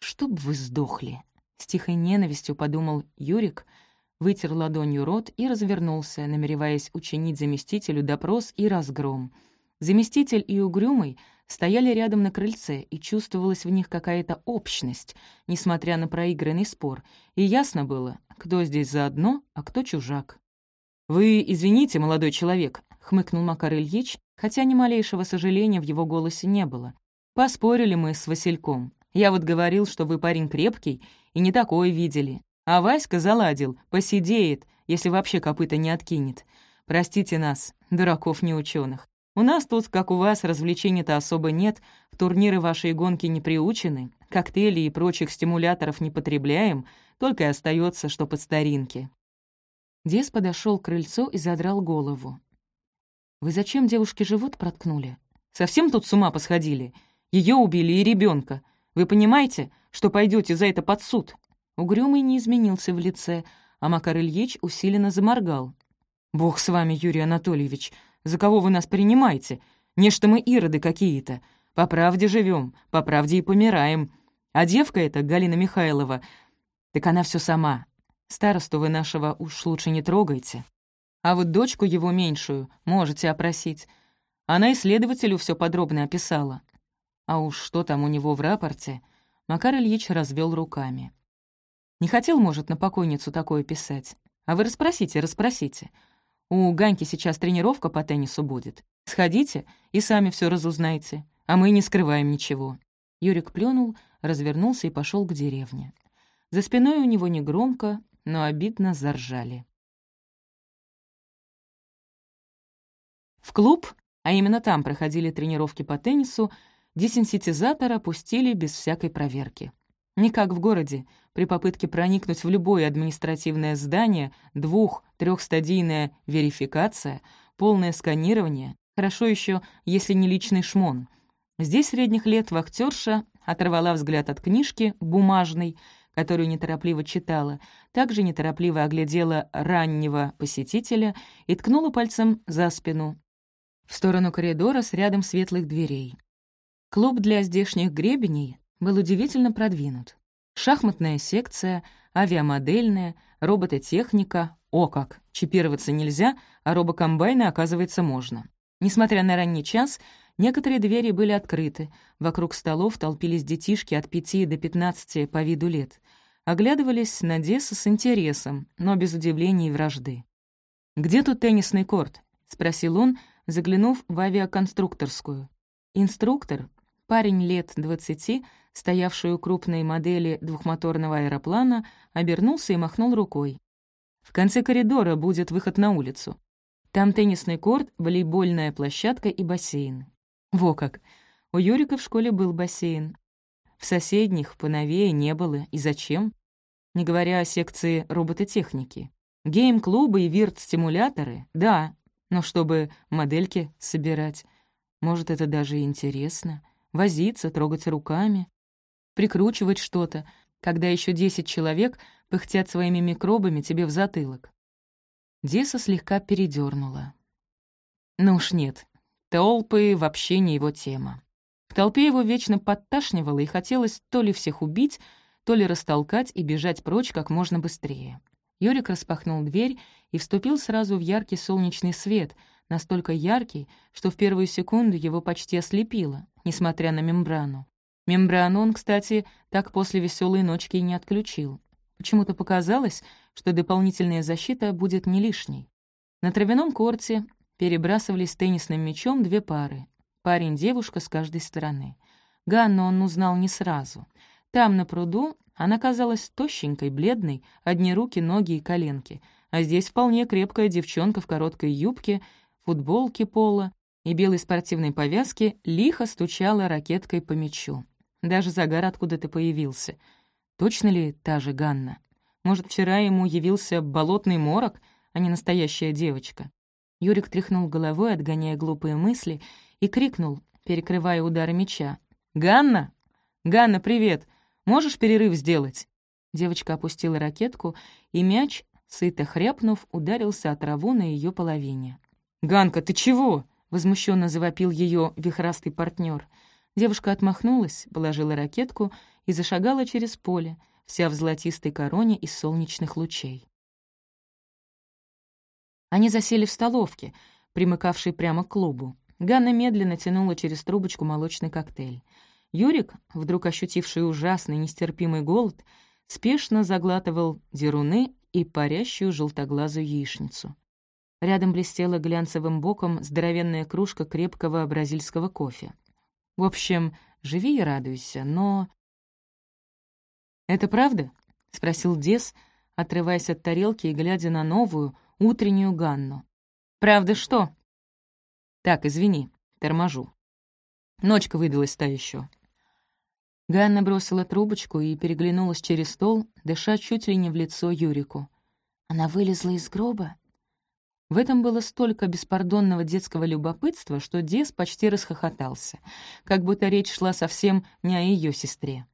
«Чтоб вы сдохли!» — с тихой ненавистью подумал Юрик — вытер ладонью рот и развернулся, намереваясь учинить заместителю допрос и разгром. Заместитель и Угрюмый стояли рядом на крыльце, и чувствовалась в них какая-то общность, несмотря на проигранный спор, и ясно было, кто здесь заодно, а кто чужак. «Вы извините, молодой человек», — хмыкнул Макар Ильич, хотя ни малейшего сожаления в его голосе не было. «Поспорили мы с Васильком. Я вот говорил, что вы парень крепкий, и не такое видели. А Васька заладил, посидеет, если вообще копыта не откинет. Простите нас, дураков неученых. У нас тут, как у вас, развлечений-то особо нет, в турниры вашей гонки не приучены, коктейли и прочих стимуляторов не потребляем, только и остается, что под старинки». Дес подошел к крыльцу и задрал голову. «Вы зачем девушке живот проткнули? Совсем тут с ума посходили? Ее убили и ребенка. Вы понимаете, что пойдете за это под суд?» Угрюмый не изменился в лице, а Макар Ильич усиленно заморгал. «Бог с вами, Юрий Анатольевич, за кого вы нас принимаете? Нечто мы ироды какие-то. По правде живем, по правде и помираем. А девка эта, Галина Михайлова, так она все сама. Старосту вы нашего уж лучше не трогайте. А вот дочку его меньшую можете опросить. Она исследователю все подробно описала. А уж что там у него в рапорте?» Макар Ильич развел руками. Не хотел, может, на покойницу такое писать. А вы расспросите, расспросите. У Ганьки сейчас тренировка по теннису будет. Сходите и сами все разузнайте, а мы не скрываем ничего». Юрик плюнул, развернулся и пошел к деревне. За спиной у него негромко, но обидно заржали. В клуб, а именно там проходили тренировки по теннису, десенситизатора пустили без всякой проверки. Не как в городе. При попытке проникнуть в любое административное здание двух-, трехстадийная верификация, полное сканирование, хорошо еще, если не личный шмон. Здесь средних лет вахтерша оторвала взгляд от книжки, бумажной, которую неторопливо читала, также неторопливо оглядела раннего посетителя и ткнула пальцем за спину, в сторону коридора с рядом светлых дверей. Клуб для здешних гребеней был удивительно продвинут. Шахматная секция, авиамодельная, робототехника. О как! Чипироваться нельзя, а робокомбайны, оказывается, можно. Несмотря на ранний час, некоторые двери были открыты. Вокруг столов толпились детишки от 5 до 15 по виду лет. Оглядывались на Десса с интересом, но без удивления и вражды. «Где тут теннисный корт?» — спросил он, заглянув в авиаконструкторскую. Инструктор, парень лет двадцати, стоявший у крупной модели двухмоторного аэроплана, обернулся и махнул рукой. «В конце коридора будет выход на улицу. Там теннисный корт, волейбольная площадка и бассейн». Во как! У Юрика в школе был бассейн. В соседних, поновее, не было. И зачем? Не говоря о секции робототехники. Гейм-клубы и вирт-стимуляторы — да, но чтобы модельки собирать. Может, это даже интересно. Возиться, трогать руками прикручивать что-то, когда еще десять человек пыхтят своими микробами тебе в затылок. Деса слегка передернула. Ну уж нет, толпы вообще не его тема. В толпе его вечно подташнивало, и хотелось то ли всех убить, то ли растолкать и бежать прочь как можно быстрее. Юрик распахнул дверь и вступил сразу в яркий солнечный свет, настолько яркий, что в первую секунду его почти ослепило, несмотря на мембрану. Мембрану он, кстати, так после веселой ночки и не отключил. Почему-то показалось, что дополнительная защита будет не лишней. На травяном корте перебрасывались теннисным мячом две пары. Парень-девушка с каждой стороны. Ганну он узнал не сразу. Там, на пруду, она казалась тощенькой, бледной, одни руки, ноги и коленки. А здесь вполне крепкая девчонка в короткой юбке, футболке пола и белой спортивной повязке лихо стучала ракеткой по мячу. Даже загар откуда-то появился. Точно ли та же Ганна? Может, вчера ему явился болотный морок, а не настоящая девочка? Юрик тряхнул головой, отгоняя глупые мысли, и крикнул, перекрывая удары меча. «Ганна! Ганна, привет! Можешь перерыв сделать?» Девочка опустила ракетку, и мяч, сыто хряпнув, ударился о траву на ее половине. «Ганка, ты чего?» — возмущенно завопил ее вихрастый партнер. Девушка отмахнулась, положила ракетку и зашагала через поле, вся в золотистой короне из солнечных лучей. Они засели в столовке, примыкавшей прямо к клубу. Ганна медленно тянула через трубочку молочный коктейль. Юрик, вдруг ощутивший ужасный, нестерпимый голод, спешно заглатывал деруны и парящую желтоглазую яичницу. Рядом блестела глянцевым боком здоровенная кружка крепкого бразильского кофе. В общем, живи и радуйся, но... «Это правда?» — спросил Дес, отрываясь от тарелки и глядя на новую, утреннюю Ганну. «Правда что?» «Так, извини, торможу. Ночка выдалась та еще. Ганна бросила трубочку и переглянулась через стол, дыша чуть ли не в лицо Юрику. «Она вылезла из гроба?» В этом было столько беспардонного детского любопытства, что Дес почти расхохотался, как будто речь шла совсем не о ее сестре.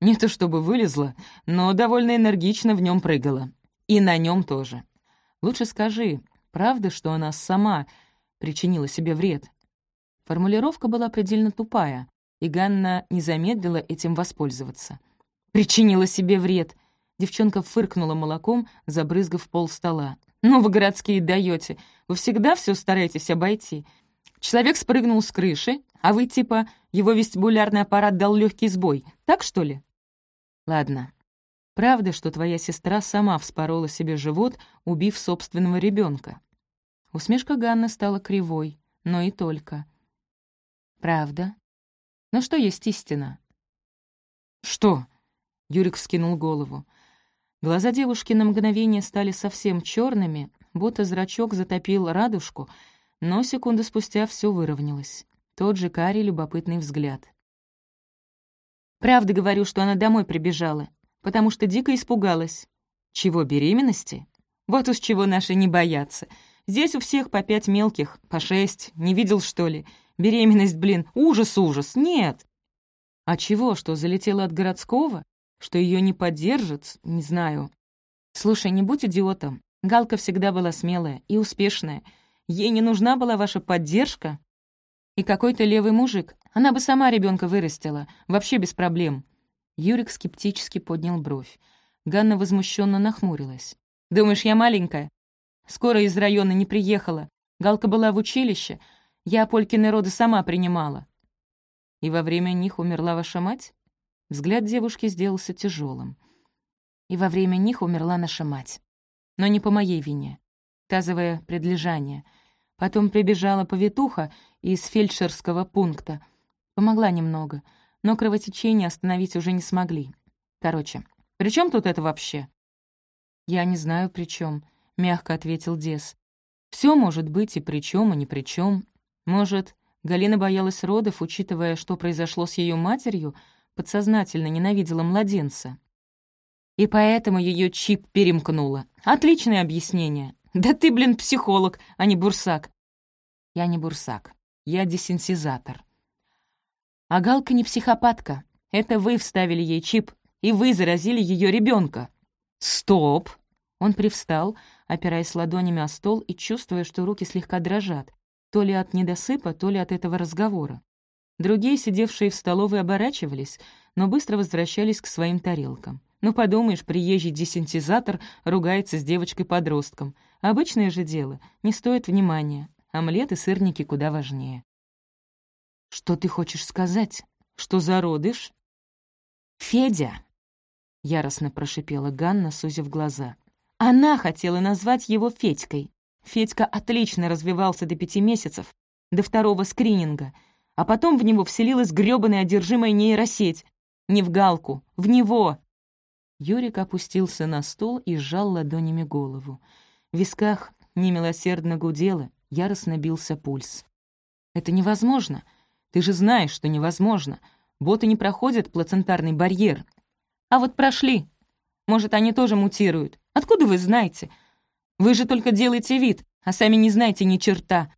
Не то чтобы вылезла, но довольно энергично в нем прыгала. И на нем тоже. Лучше скажи, правда, что она сама причинила себе вред? Формулировка была предельно тупая, и Ганна не замедлила этим воспользоваться. «Причинила себе вред!» Девчонка фыркнула молоком, забрызгав пол стола. «Ну вы, городские, даете. Вы всегда все стараетесь обойти. Человек спрыгнул с крыши, а вы, типа, его вестибулярный аппарат дал легкий сбой. Так, что ли?» «Ладно. Правда, что твоя сестра сама вспорола себе живот, убив собственного ребенка. Усмешка Ганны стала кривой, но и только. «Правда. Но что есть истина?» «Что?» — Юрик вскинул голову. Глаза девушки на мгновение стали совсем черными, будто зрачок затопил радужку, но секунду спустя все выровнялось. Тот же карий любопытный взгляд. «Правда говорю, что она домой прибежала, потому что дико испугалась. Чего, беременности? Вот уж чего наши не боятся. Здесь у всех по пять мелких, по шесть. Не видел, что ли? Беременность, блин, ужас-ужас. Нет!» «А чего, что залетела от городского?» Что ее не поддержат, не знаю. Слушай, не будь идиотом. Галка всегда была смелая и успешная. Ей не нужна была ваша поддержка. И какой-то левый мужик. Она бы сама ребенка вырастила, вообще без проблем. Юрик скептически поднял бровь. Ганна возмущенно нахмурилась. «Думаешь, я маленькая? Скоро из района не приехала. Галка была в училище. Я Полькины роды сама принимала». «И во время них умерла ваша мать?» Взгляд девушки сделался тяжелым. И во время них умерла наша мать. Но не по моей вине. Тазовое предлежание. Потом прибежала повитуха из фельдшерского пункта. Помогла немного, но кровотечение остановить уже не смогли. Короче, при чем тут это вообще? «Я не знаю, при чем, мягко ответил Дес. Все может быть и при чем, и ни при чем. Может, Галина боялась родов, учитывая, что произошло с ее матерью, подсознательно ненавидела младенца. И поэтому ее чип перемкнуло. Отличное объяснение. Да ты, блин, психолог, а не бурсак. Я не бурсак. Я десенсизатор. А Галка не психопатка. Это вы вставили ей чип, и вы заразили ее ребенка. Стоп! Он привстал, опираясь ладонями о стол и чувствуя, что руки слегка дрожат. то ли от недосыпа, то ли от этого разговора. Другие, сидевшие в столовой, оборачивались, но быстро возвращались к своим тарелкам. Ну, подумаешь, приезжий десентизатор ругается с девочкой-подростком. Обычное же дело, не стоит внимания. Омлет и сырники куда важнее. «Что ты хочешь сказать? Что зародыш?» «Федя!» — яростно прошипела Ганна, сузив глаза. «Она хотела назвать его Федькой. Федька отлично развивался до пяти месяцев, до второго скрининга, а потом в него вселилась грёбаная одержимая нейросеть. Не в Галку, в него!» Юрик опустился на стол и сжал ладонями голову. В висках немилосердно гудело, яростно бился пульс. «Это невозможно. Ты же знаешь, что невозможно. Боты не проходят плацентарный барьер. А вот прошли. Может, они тоже мутируют. Откуда вы знаете? Вы же только делаете вид, а сами не знаете ни черта.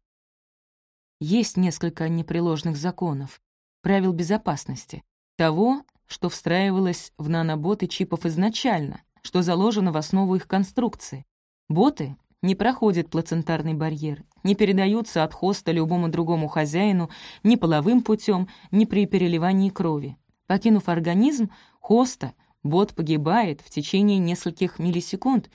Есть несколько непреложных законов, правил безопасности, того, что встраивалось в наноботы чипов изначально, что заложено в основу их конструкции. Боты не проходят плацентарный барьер, не передаются от хоста любому другому хозяину ни половым путем, ни при переливании крови. Покинув организм хоста, бот погибает в течение нескольких миллисекунд.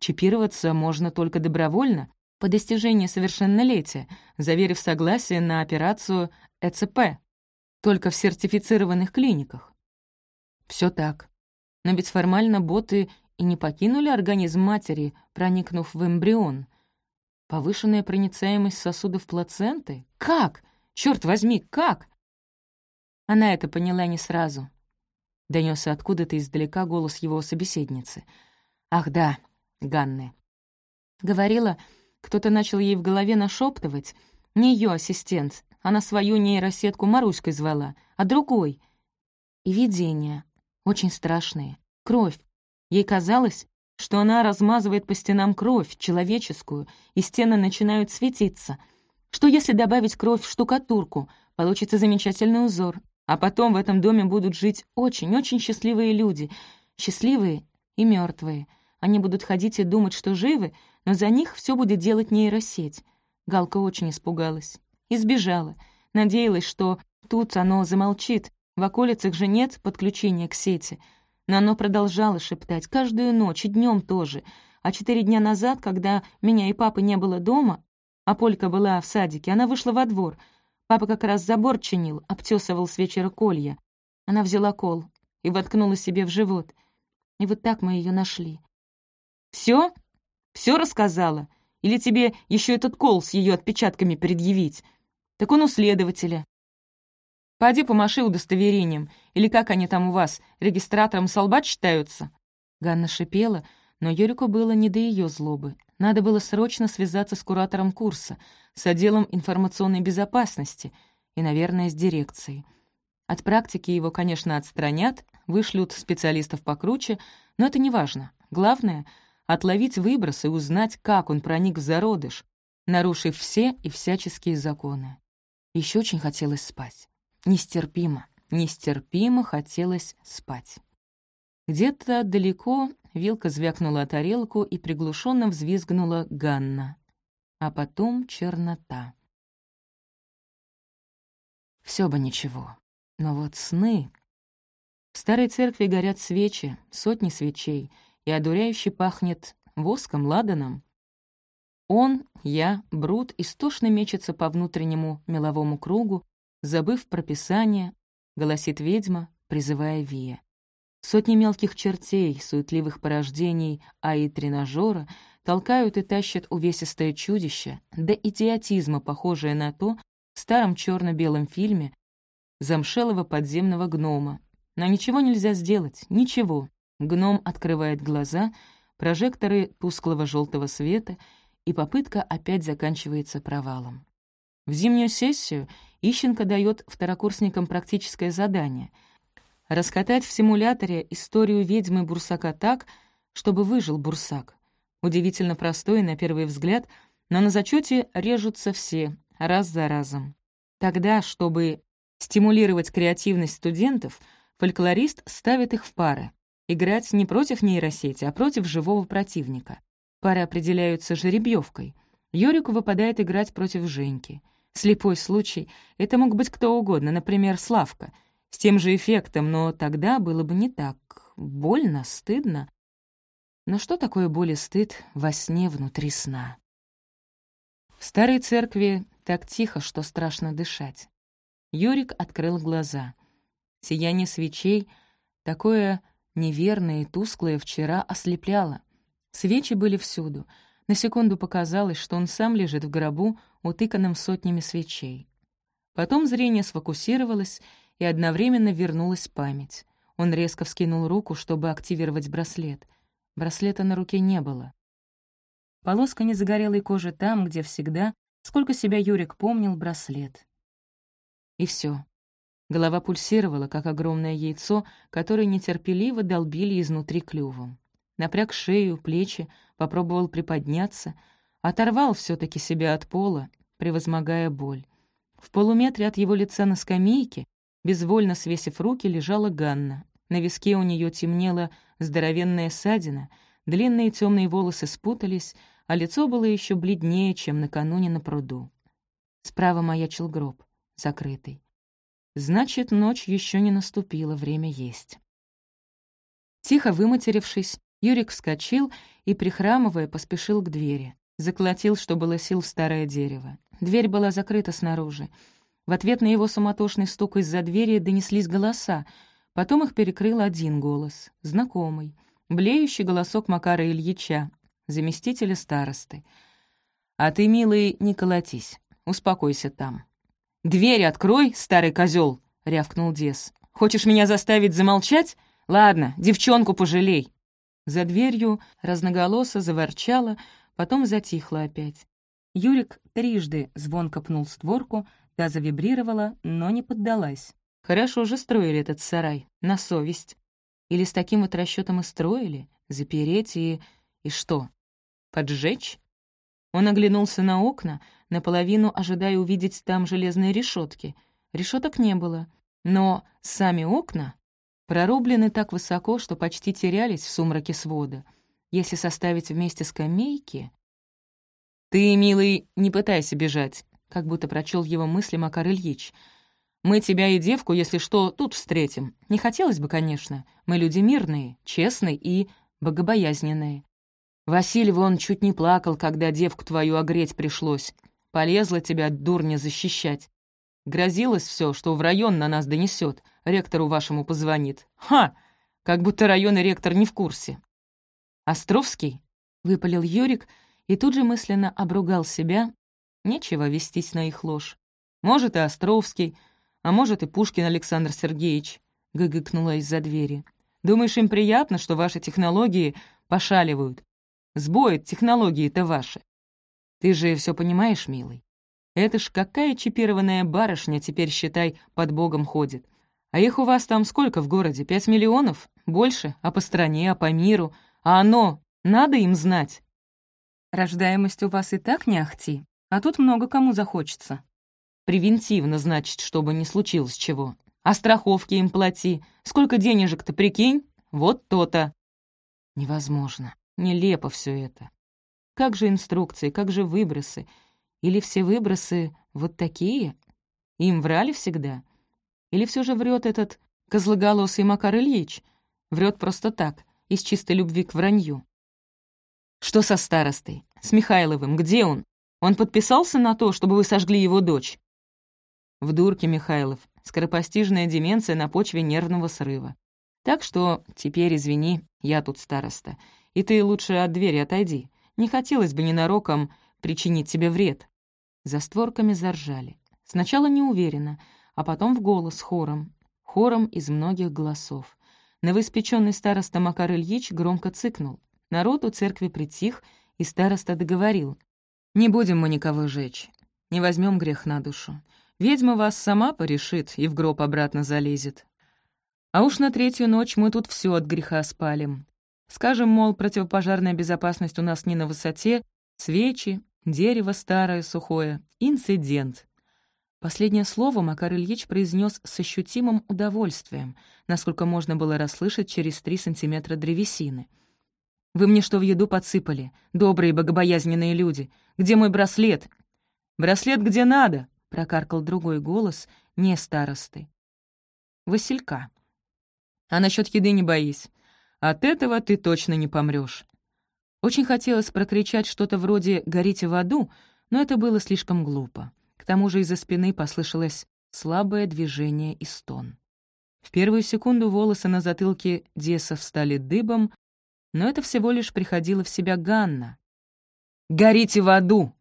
Чипироваться можно только добровольно, по достижении совершеннолетия, заверив согласие на операцию ЭЦП, только в сертифицированных клиниках. Все так. Но ведь формально боты и не покинули организм матери, проникнув в эмбрион. Повышенная проницаемость сосудов плаценты? Как? Черт возьми, как? Она это поняла не сразу. Донесся откуда-то издалека голос его собеседницы. «Ах да, Ганны». Говорила, кто-то начал ей в голове нашептывать. Не ее ассистент, она свою нейросетку Маруськой звала, а другой. И видения. Очень страшные. Кровь. Ей казалось, что она размазывает по стенам кровь, человеческую, и стены начинают светиться. Что если добавить кровь в штукатурку, получится замечательный узор, а потом в этом доме будут жить очень-очень счастливые люди, счастливые и мертвые. Они будут ходить и думать, что живы, но за них все будет делать нейросеть. Галка очень испугалась. Избежала. Надеялась, что тут оно замолчит, в околицах же нет подключения к сети. Но оно продолжало шептать каждую ночь и днем тоже. А четыре дня назад, когда меня и папы не было дома, а Полька была в садике, она вышла во двор. Папа как раз забор чинил, обтесывал с вечера колья. Она взяла кол и воткнула себе в живот. И вот так мы ее нашли. Все? Все рассказала? Или тебе еще этот кол с ее отпечатками предъявить? Так он у следователя. Пойди помаши удостоверением, или как они там у вас, регистратором солбат считаются?» Ганна шипела, но Юрику было не до ее злобы. Надо было срочно связаться с куратором курса, с отделом информационной безопасности и, наверное, с дирекцией. От практики его, конечно, отстранят, вышлют специалистов покруче, но это не важно. Главное — отловить выброс и узнать, как он проник в зародыш, нарушив все и всяческие законы. Еще очень хотелось спать. Нестерпимо, нестерпимо хотелось спать. Где-то далеко вилка звякнула о тарелку и приглушенно взвизгнула Ганна. А потом чернота. Все бы ничего. Но вот сны... В старой церкви горят свечи, сотни свечей — и одуряюще пахнет воском, ладаном. Он, я, Брут, истошно мечется по внутреннему меловому кругу, забыв про писание, голосит ведьма, призывая Вия. Сотни мелких чертей, суетливых порождений, а и тренажера толкают и тащат увесистое чудище, до идиотизма похожее на то в старом черно белом фильме замшелого подземного гнома. Но ничего нельзя сделать, ничего. Гном открывает глаза, прожекторы тусклого желтого света, и попытка опять заканчивается провалом. В зимнюю сессию Ищенко дает второкурсникам практическое задание — раскатать в симуляторе историю ведьмы Бурсака так, чтобы выжил Бурсак. Удивительно простой на первый взгляд, но на зачете режутся все, раз за разом. Тогда, чтобы стимулировать креативность студентов, фольклорист ставит их в пары. Играть не против нейросети, а против живого противника. Пары определяются жеребьевкой. Юрику выпадает играть против Женьки. Слепой случай — это мог быть кто угодно, например, Славка. С тем же эффектом, но тогда было бы не так. Больно, стыдно. Но что такое боль и стыд во сне внутри сна? В старой церкви так тихо, что страшно дышать. Юрик открыл глаза. Сияние свечей, такое неверное и тусклое, вчера ослепляло. Свечи были всюду. На секунду показалось, что он сам лежит в гробу, утыканном сотнями свечей. Потом зрение сфокусировалось, и одновременно вернулась память. Он резко вскинул руку, чтобы активировать браслет. Браслета на руке не было. Полоска незагорелой кожи там, где всегда, сколько себя Юрик помнил, браслет. И все. Голова пульсировала, как огромное яйцо, которое нетерпеливо долбили изнутри клювом. Напряг шею, плечи, попробовал приподняться, оторвал все таки себя от пола, превозмогая боль. В полуметре от его лица на скамейке, безвольно свесив руки, лежала Ганна. На виске у нее темнела здоровенная ссадина, длинные темные волосы спутались, а лицо было еще бледнее, чем накануне на пруду. Справа маячил гроб, закрытый. Значит, ночь еще не наступила, время есть. Тихо выматерившись, Юрик вскочил и, прихрамывая, поспешил к двери. Заколотил, что было сил в старое дерево. Дверь была закрыта снаружи. В ответ на его суматошный стук из-за двери донеслись голоса. Потом их перекрыл один голос, знакомый, блеющий голосок Макара Ильича, заместителя старосты. «А ты, милый, не колотись, успокойся там». «Дверь открой, старый козел, рявкнул Дес. «Хочешь меня заставить замолчать? Ладно, девчонку пожалей». За дверью разноголосо заворчала, потом затихла опять. Юрик трижды звонко пнул створку, та завибрировала, но не поддалась. Хорошо же строили этот сарай, на совесть. Или с таким вот расчетом и строили? Запереть и... и что? Поджечь? Он оглянулся на окна, наполовину ожидая увидеть там железные решетки. Решеток не было, но сами окна прорублены так высоко, что почти терялись в сумраке свода. Если составить вместе скамейки... «Ты, милый, не пытайся бежать», — как будто прочел его мысли Макар Ильич — мы тебя и девку, если что, тут встретим. Не хотелось бы, конечно. Мы люди мирные, честные и богобоязненные. Василий вон чуть не плакал, когда девку твою огреть пришлось. Полезла тебя, дурня, защищать. Грозилось все, что в район на нас донесет, ректору вашему позвонит. Ха! Как будто район и ректор не в курсе. «Островский?» — выпалил Юрик и тут же мысленно обругал себя. Нечего вестись на их ложь. Может, и Островский — а может, и Пушкин Александр Сергеевич», — гыгыкнула из-за двери. «Думаешь, им приятно, что ваши технологии пошаливают? Сбоят технологии-то ваши. Ты же все понимаешь, милый? Это ж какая чипированная барышня теперь, считай, под богом ходит. А их у вас там сколько в городе? Пять миллионов? Больше? А по стране, а по миру? А оно, надо им знать?» «Рождаемость у вас и так не ахти, а тут много кому захочется», Превентивно, значит, чтобы не случилось чего. А страховки им плати. Сколько денежек-то, прикинь? Вот то-то. Невозможно. Нелепо все это. Как же инструкции, как же выбросы? Или все выбросы вот такие? Им врали всегда? Или все же врет этот козлоголосый Макар Ильич? Врет просто так, из чистой любви к вранью. Что со старостой? С Михайловым? Где он? Он подписался на то, чтобы вы сожгли его дочь? В дурке, Михайлов. Скоропостижная деменция на почве нервного срыва. Так что теперь, извини, я тут староста. И ты лучше от двери отойди. Не хотелось бы ненароком причинить тебе вред». За створками заржали. Сначала неуверенно, а потом в голос хором. Хором из многих голосов. Новоиспеченный староста Макар Ильич громко цыкнул. Народ у церкви притих, и староста договорил. «Не будем мы никого жечь. Не возьмем грех на душу. Ведьма вас сама порешит и в гроб обратно залезет. А уж на третью ночь мы тут все от греха спалим. Скажем, мол, противопожарная безопасность у нас не на высоте, свечи, дерево старое, сухое, инцидент. Последнее слово Макар Ильич произнес с ощутимым удовольствием, насколько можно было расслышать через три сантиметра древесины. Вы мне что в еду подсыпали? Добрые богобоязненные люди. Где мой браслет?» «Браслет где надо!» — прокаркал другой голос, не старосты. «Василька. А насчет еды не боись. От этого ты точно не помрешь. Очень хотелось прокричать что-то вроде «горите в аду», но это было слишком глупо. К тому же из-за спины послышалось слабое движение и стон. В первую секунду волосы на затылке Деса встали дыбом, но это всего лишь приходила в себя Ганна. «Горите в аду!»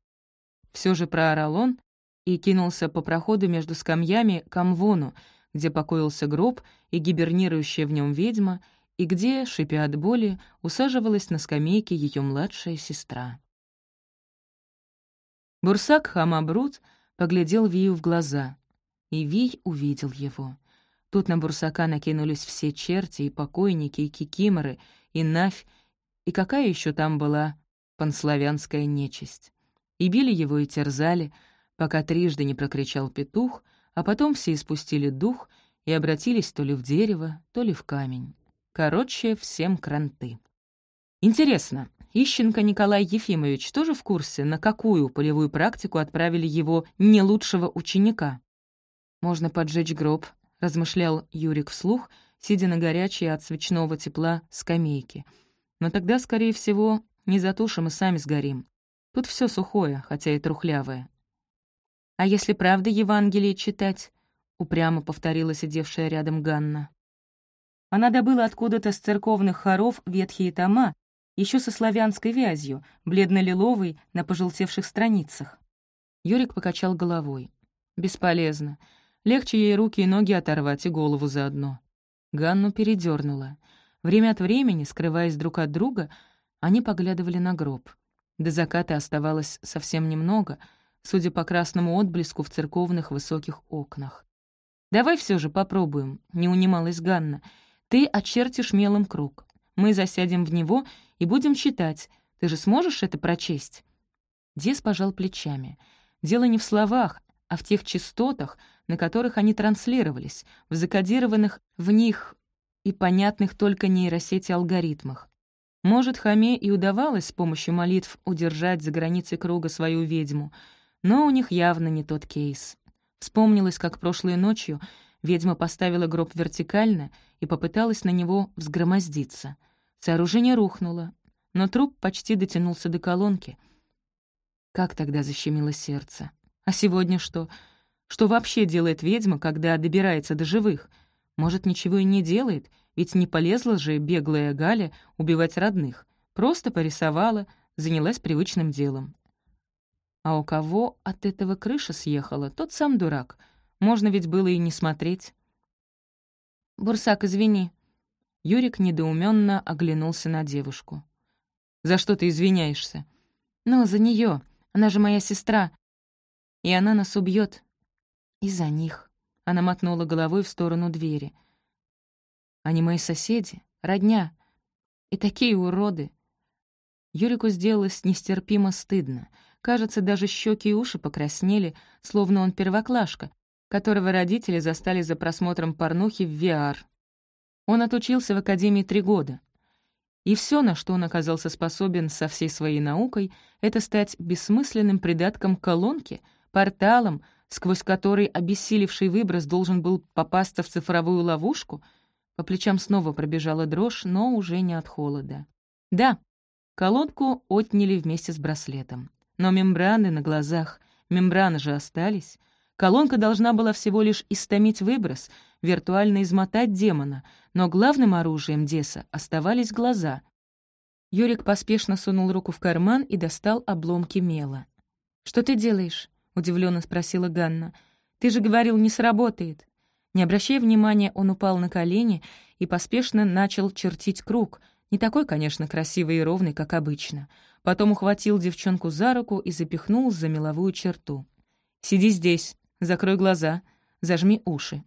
Все же проорал он и кинулся по проходу между скамьями к Амвону, где покоился гроб и гибернирующая в нем ведьма, и где, шипя от боли, усаживалась на скамейке ее младшая сестра. Бурсак Хамабрут поглядел Вию в глаза, и Вий увидел его. Тут на Бурсака накинулись все черти, и покойники, и кикиморы, и навь, и какая еще там была панславянская нечисть. И били его и терзали, пока трижды не прокричал петух, а потом все испустили дух и обратились то ли в дерево, то ли в камень. Короче, всем кранты. Интересно, Ищенко Николай Ефимович тоже в курсе, на какую полевую практику отправили его не лучшего ученика? «Можно поджечь гроб», — размышлял Юрик вслух, сидя на горячей от свечного тепла скамейке. «Но тогда, скорее всего, не затушим и сами сгорим. Тут все сухое, хотя и трухлявое». «А если правда Евангелие читать?» — упрямо повторила сидевшая рядом Ганна. Она добыла откуда-то с церковных хоров ветхие тома, еще со славянской вязью, бледно-лиловой, на пожелтевших страницах. Юрик покачал головой. «Бесполезно. Легче ей руки и ноги оторвать и голову заодно». Ганну передернула. Время от времени, скрываясь друг от друга, они поглядывали на гроб. До заката оставалось совсем немного, судя по красному отблеску в церковных высоких окнах. «Давай все же попробуем», — не унималась Ганна. «Ты очертишь мелом круг. Мы засядем в него и будем читать. Ты же сможешь это прочесть?» Дес пожал плечами. Дело не в словах, а в тех частотах, на которых они транслировались, в закодированных в них и понятных только нейросети алгоритмах. Может, Хаме и удавалось с помощью молитв удержать за границей круга свою ведьму, но у них явно не тот кейс. Вспомнилось, как прошлой ночью ведьма поставила гроб вертикально и попыталась на него взгромоздиться. Сооружение рухнуло, но труп почти дотянулся до колонки. Как тогда защемило сердце? А сегодня что? Что вообще делает ведьма, когда добирается до живых? Может, ничего и не делает, ведь не полезла же беглая Галя убивать родных. Просто порисовала, занялась привычным делом. А у кого от этого крыша съехала, тот сам дурак. Можно ведь было и не смотреть. «Бурсак, извини». Юрик недоуменно оглянулся на девушку. «За что ты извиняешься?» «Ну, за нее. Она же моя сестра. И она нас убьет, «Из-за них». Она мотнула головой в сторону двери. «Они мои соседи, родня. И такие уроды». Юрику сделалось нестерпимо стыдно. Кажется, даже щеки и уши покраснели, словно он первоклашка, которого родители застали за просмотром порнухи в VR. Он отучился в академии три года. И все, на что он оказался способен со всей своей наукой, это стать бессмысленным придатком колонки, порталом, сквозь который обессилевший выброс должен был попасться в цифровую ловушку, по плечам снова пробежала дрожь, но уже не от холода. Да, колодку отняли вместе с браслетом. Но мембраны на глазах, мембраны же остались. Колонка должна была всего лишь истомить выброс, виртуально измотать демона, но главным оружием Деса оставались глаза. Юрик поспешно сунул руку в карман и достал обломки мела. «Что ты делаешь?» — удивленно спросила Ганна. «Ты же говорил, не сработает». Не обращая внимания, он упал на колени и поспешно начал чертить круг, не такой, конечно, красивый и ровный, как обычно. Потом ухватил девчонку за руку и запихнул за меловую черту. «Сиди здесь, закрой глаза, зажми уши.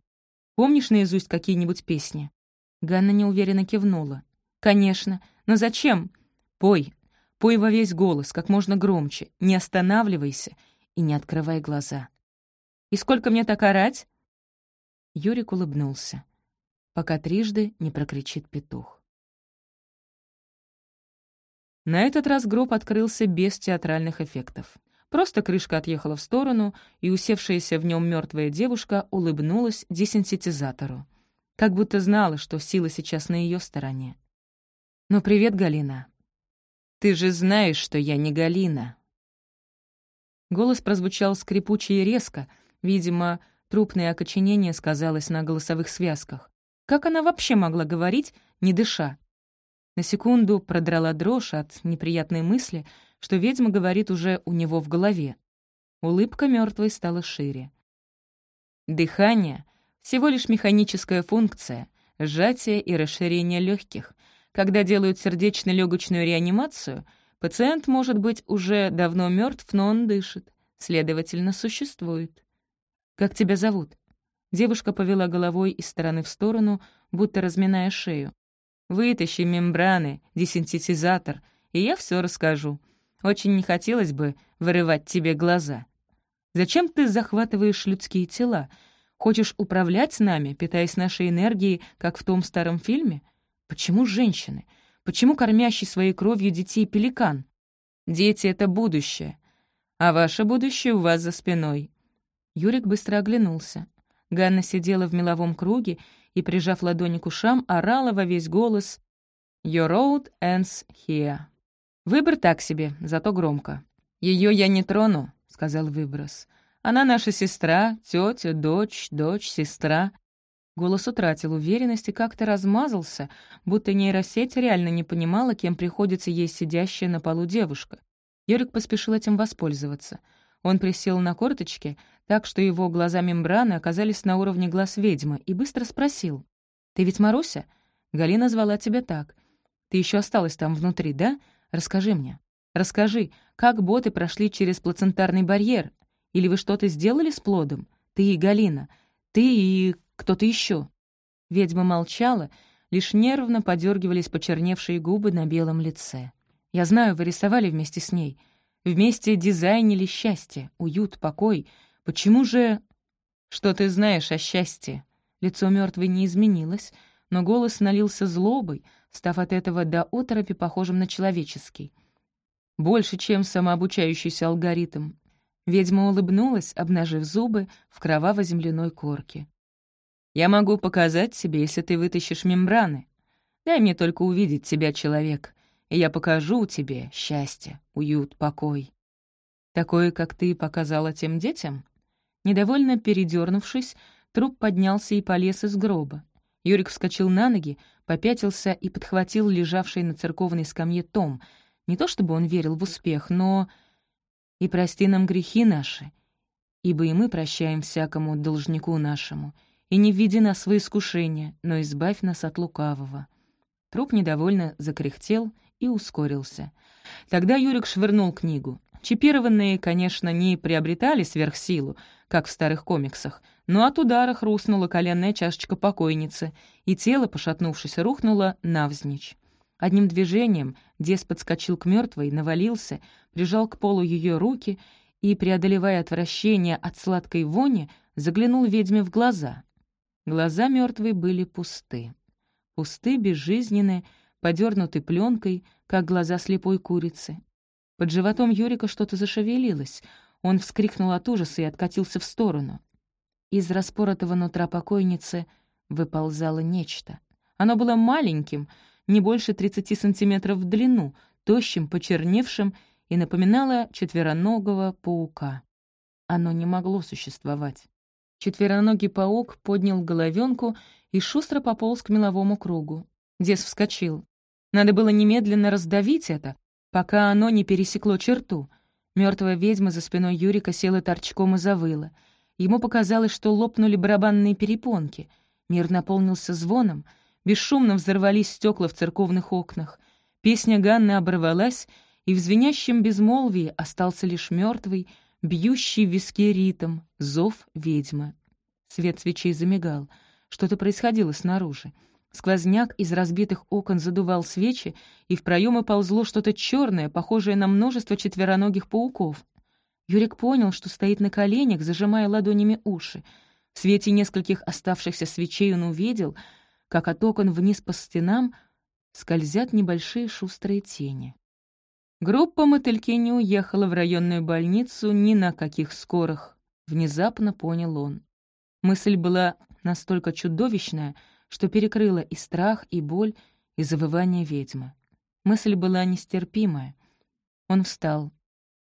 Помнишь наизусть какие-нибудь песни?» Ганна неуверенно кивнула. «Конечно. Но зачем? Пой. Пой во весь голос, как можно громче. Не останавливайся и не открывай глаза. «И сколько мне так орать?» Юрик улыбнулся, пока трижды не прокричит петух. На этот раз гроб открылся без театральных эффектов. Просто крышка отъехала в сторону, и усевшаяся в нем мертвая девушка улыбнулась десенситизатору. Как будто знала, что сила сейчас на ее стороне. «Ну, привет, Галина». «Ты же знаешь, что я не Галина». Голос прозвучал скрипуче и резко. Видимо, трупное окоченение сказалось на голосовых связках. Как она вообще могла говорить, не дыша? На секунду продрала дрожь от неприятной мысли, что ведьма говорит уже у него в голове. Улыбка мертвой стала шире. Дыхание — всего лишь механическая функция, сжатие и расширение легких. Когда делают сердечно-легочную реанимацию, пациент может быть уже давно мертв, но он дышит, следовательно, существует. «Как тебя зовут?» Девушка повела головой из стороны в сторону, будто разминая шею. «Вытащи мембраны, десинтетизатор, и я все расскажу. Очень не хотелось бы вырывать тебе глаза. Зачем ты захватываешь людские тела? Хочешь управлять нами, питаясь нашей энергией, как в том старом фильме? Почему женщины? Почему кормящий своей кровью детей пеликан? Дети — это будущее. А ваше будущее у вас за спиной. Юрик быстро оглянулся. Ганна сидела в меловом круге и, прижав ладони к ушам, орала во весь голос «Your road ends here». «Выбор так себе, зато громко. Ее я не трону», — сказал выброс. «Она наша сестра, тетя, дочь, дочь, сестра». Голос утратил уверенность и как-то размазался, будто нейросеть реально не понимала, кем приходится ей сидящая на полу девушка. Йорик поспешил этим воспользоваться. Он присел на корточки, так что его глаза мембраны оказались на уровне глаз ведьмы, и быстро спросил. «Ты ведь Маруся? Галина звала тебя так. Ты еще осталась там внутри, да? Расскажи мне. Расскажи, как боты прошли через плацентарный барьер? Или вы что-то сделали с плодом? Ты и Галина. Ты и кто-то еще. Ведьма молчала, лишь нервно подергивались почерневшие губы на белом лице. «Я знаю, вы рисовали вместе с ней. Вместе дизайнили счастье, уют, покой. Почему же...» «Что ты знаешь о счастье?» Лицо мертвой не изменилось, но голос налился злобой, став от этого до оторопи похожим на человеческий. Больше, чем самообучающийся алгоритм. Ведьма улыбнулась, обнажив зубы в кроваво-земляной корке. «Я могу показать тебе, если ты вытащишь мембраны. Дай мне только увидеть тебя, человек, и я покажу тебе счастье, уют, покой. Такое, как ты показала тем детям?» Недовольно передернувшись, труп поднялся и полез из гроба. Юрик вскочил на ноги, попятился и подхватил лежавший на церковной скамье том. Не то чтобы он верил в успех, но... «И прости нам грехи наши, ибо и мы прощаем всякому должнику нашему, и не введи нас в искушение, но избавь нас от лукавого». Труп недовольно закряхтел и ускорился. Тогда Юрик швырнул книгу. Чипированные, конечно, не приобретали сверхсилу, как в старых комиксах, но от удара хрустнула коленная чашечка покойницы, и тело, пошатнувшись, рухнуло навзничь. Одним движением Дес подскочил к мертвой, навалился, прижал к полу ее руки и, преодолевая отвращение от сладкой вони, заглянул ведьме в глаза. Глаза мертвой были пусты. Пусты, безжизненные, подернуты пленкой, как глаза слепой курицы. Под животом Юрика что-то зашевелилось. Он вскрикнул от ужаса и откатился в сторону. Из распоротого нутра покойницы выползало нечто. Оно было маленьким, не больше 30 сантиметров в длину, тощим, почерневшим и напоминало четвероногого паука. Оно не могло существовать. Четвероногий паук поднял головенку и шустро пополз к меловому кругу. Дес вскочил. Надо было немедленно раздавить это, пока оно не пересекло черту. Мертвая ведьма за спиной Юрика села торчком и завыла. Ему показалось, что лопнули барабанные перепонки. Мир наполнился звоном, бесшумно взорвались стекла в церковных окнах. Песня Ганны оборвалась, и в звенящем безмолвии остался лишь мертвый, бьющий в виски ритм, зов ведьмы. Свет свечей замигал. Что-то происходило снаружи. Сквозняк из разбитых окон задувал свечи, и в проемы ползло что-то черное, похожее на множество четвероногих пауков. Юрик понял, что стоит на коленях, зажимая ладонями уши. В свете нескольких оставшихся свечей он увидел, как от окон вниз по стенам скользят небольшие шустрые тени. Группа мотыльки не уехала в районную больницу ни на каких скорых. Внезапно понял он. Мысль была настолько чудовищная, что перекрыла и страх, и боль, и завывание ведьмы. Мысль была нестерпимая. Он встал.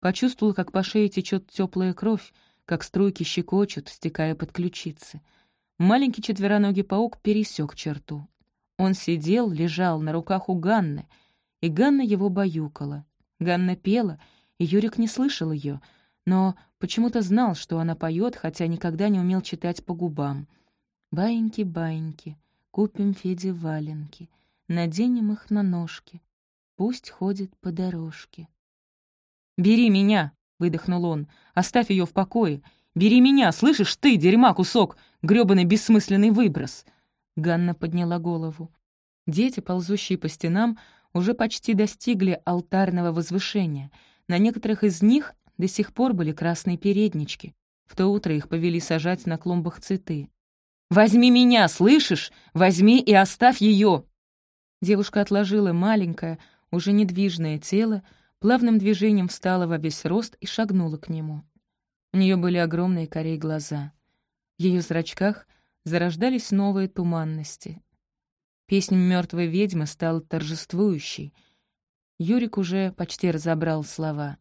Почувствовал, как по шее течет теплая кровь, как струйки щекочут, стекая под ключицы. Маленький четвероногий паук пересек черту. Он сидел, лежал на руках у Ганны, и Ганна его баюкала. Ганна пела, и Юрик не слышал ее, но почему-то знал, что она поет, хотя никогда не умел читать по губам. «Баиньки-баиньки, купим Феде валенки, наденем их на ножки, пусть ходит по дорожке». «Бери меня!» — выдохнул он. «Оставь ее в покое. Бери меня, слышишь ты, дерьма кусок, грёбаный бессмысленный выброс!» Ганна подняла голову. Дети, ползущие по стенам, уже почти достигли алтарного возвышения. На некоторых из них до сих пор были красные переднички. В то утро их повели сажать на клумбах цветы. «Возьми меня, слышишь? Возьми и оставь ее!» Девушка отложила маленькое, уже недвижное тело, плавным движением встала во весь рост и шагнула к нему. У нее были огромные корей глаза. В ее зрачках зарождались новые туманности. Песнь мертвой ведьмы стала торжествующей. Юрик уже почти разобрал слова.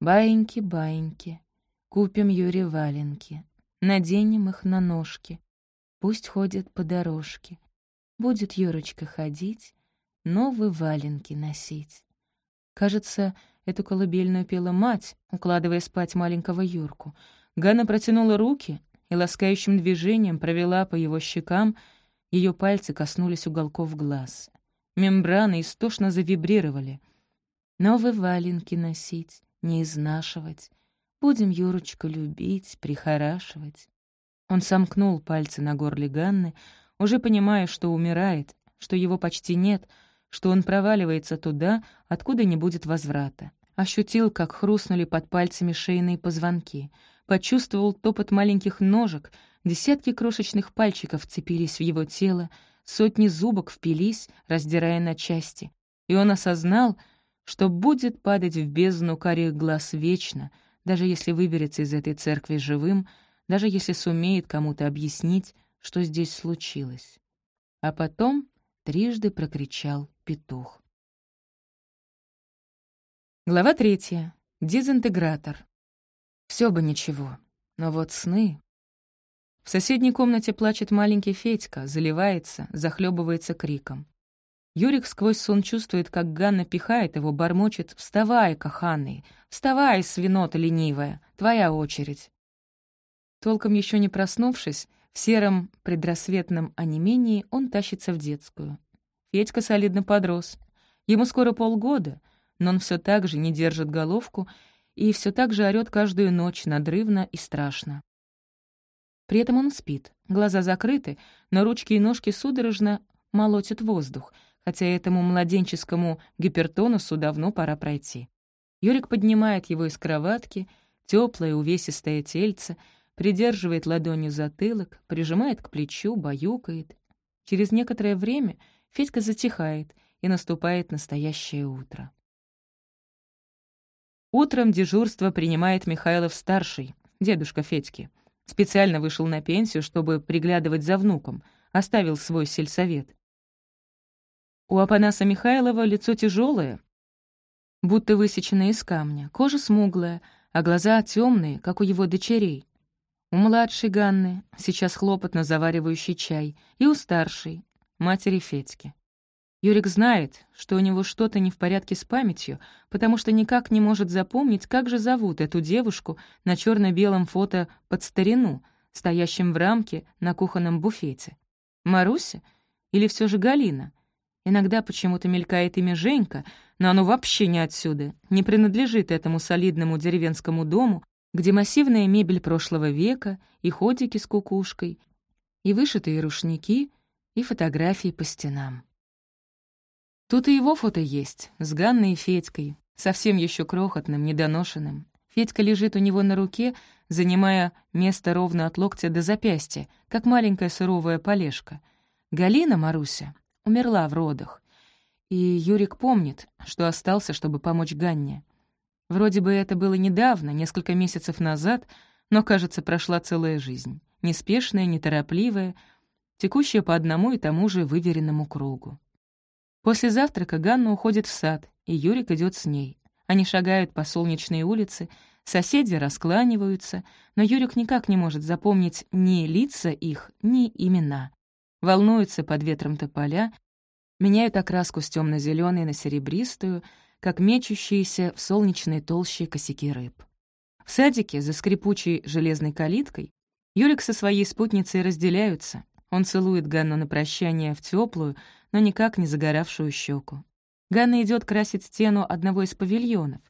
«Баиньки, баиньки, купим Юре валенки, наденем их на ножки, пусть ходят по дорожке, будет Юрочка ходить, новые валенки носить». Кажется, эту колыбельную пела мать, укладывая спать маленького Юрку. Ганна протянула руки и ласкающим движением провела по его щекам, ее пальцы коснулись уголков глаз. Мембраны истошно завибрировали. «Новые валенки носить, не изнашивать. Будем Юрочку любить, прихорашивать». Он сомкнул пальцы на горле Ганны, уже понимая, что умирает, что его почти нет — что он проваливается туда, откуда не будет возврата. Ощутил, как хрустнули под пальцами шейные позвонки. Почувствовал топот маленьких ножек, десятки крошечных пальчиков цепились в его тело, сотни зубок впились, раздирая на части. И он осознал, что будет падать в бездну карих глаз вечно, даже если выберется из этой церкви живым, даже если сумеет кому-то объяснить, что здесь случилось. А потом трижды прокричал петух. Глава третья. Дезинтегратор. Все бы ничего, но вот сны... В соседней комнате плачет маленький Федька, заливается, захлебывается криком. Юрик сквозь сон чувствует, как Ганна пихает его, бормочет «Вставай, каханный! Вставай, свинота ленивая! Твоя очередь!» Толком еще не проснувшись, в сером предрассветном онемении он тащится в детскую. Федька солидно подрос. Ему скоро полгода, но он все так же не держит головку и все так же орёт каждую ночь надрывно и страшно. При этом он спит, глаза закрыты, но ручки и ножки судорожно молотят воздух, хотя этому младенческому гипертонусу давно пора пройти. Юрик поднимает его из кроватки, теплое увесистое тельце, придерживает ладонью затылок, прижимает к плечу, баюкает. Через некоторое время Федька затихает, и наступает настоящее утро. Утром дежурство принимает Михайлов-старший, дедушка Федьки. Специально вышел на пенсию, чтобы приглядывать за внуком, оставил свой сельсовет. У Апанаса Михайлова лицо тяжелое, будто высеченное из камня, кожа смуглая, а глаза темные, как у его дочерей. У младшей Ганны сейчас хлопотно заваривающий чай, и у старшей, матери Федьки. Юрик знает, что у него что-то не в порядке с памятью, потому что никак не может запомнить, как же зовут эту девушку на черно белом фото под старину, стоящем в рамке на кухонном буфете. Маруся? Или все же Галина? Иногда почему-то мелькает имя Женька, но оно вообще не отсюда, не принадлежит этому солидному деревенскому дому, где массивная мебель прошлого века, и ходики с кукушкой, и вышитые рушники, и фотографии по стенам. Тут и его фото есть, с Ганной и Федькой, совсем еще крохотным, недоношенным. Федька лежит у него на руке, занимая место ровно от локтя до запястья, как маленькая суровая полежка. Галина Маруся умерла в родах. И Юрик помнит, что остался, чтобы помочь Ганне. Вроде бы это было недавно, несколько месяцев назад, но, кажется, прошла целая жизнь. Неспешная, неторопливая, текущая по одному и тому же выверенному кругу. После завтрака Ганна уходит в сад, и Юрик идет с ней. Они шагают по солнечной улице, соседи раскланиваются, но Юрик никак не может запомнить ни лица их, ни имена. Волнуются под ветром тополя, меняют окраску с темно зеленой на серебристую, как мечущиеся в солнечной толще косяки рыб. В садике за скрипучей железной калиткой Юрик со своей спутницей разделяются. Он целует Ганну на прощание в теплую, но никак не загоравшую щеку. Ганна идет красить стену одного из павильонов.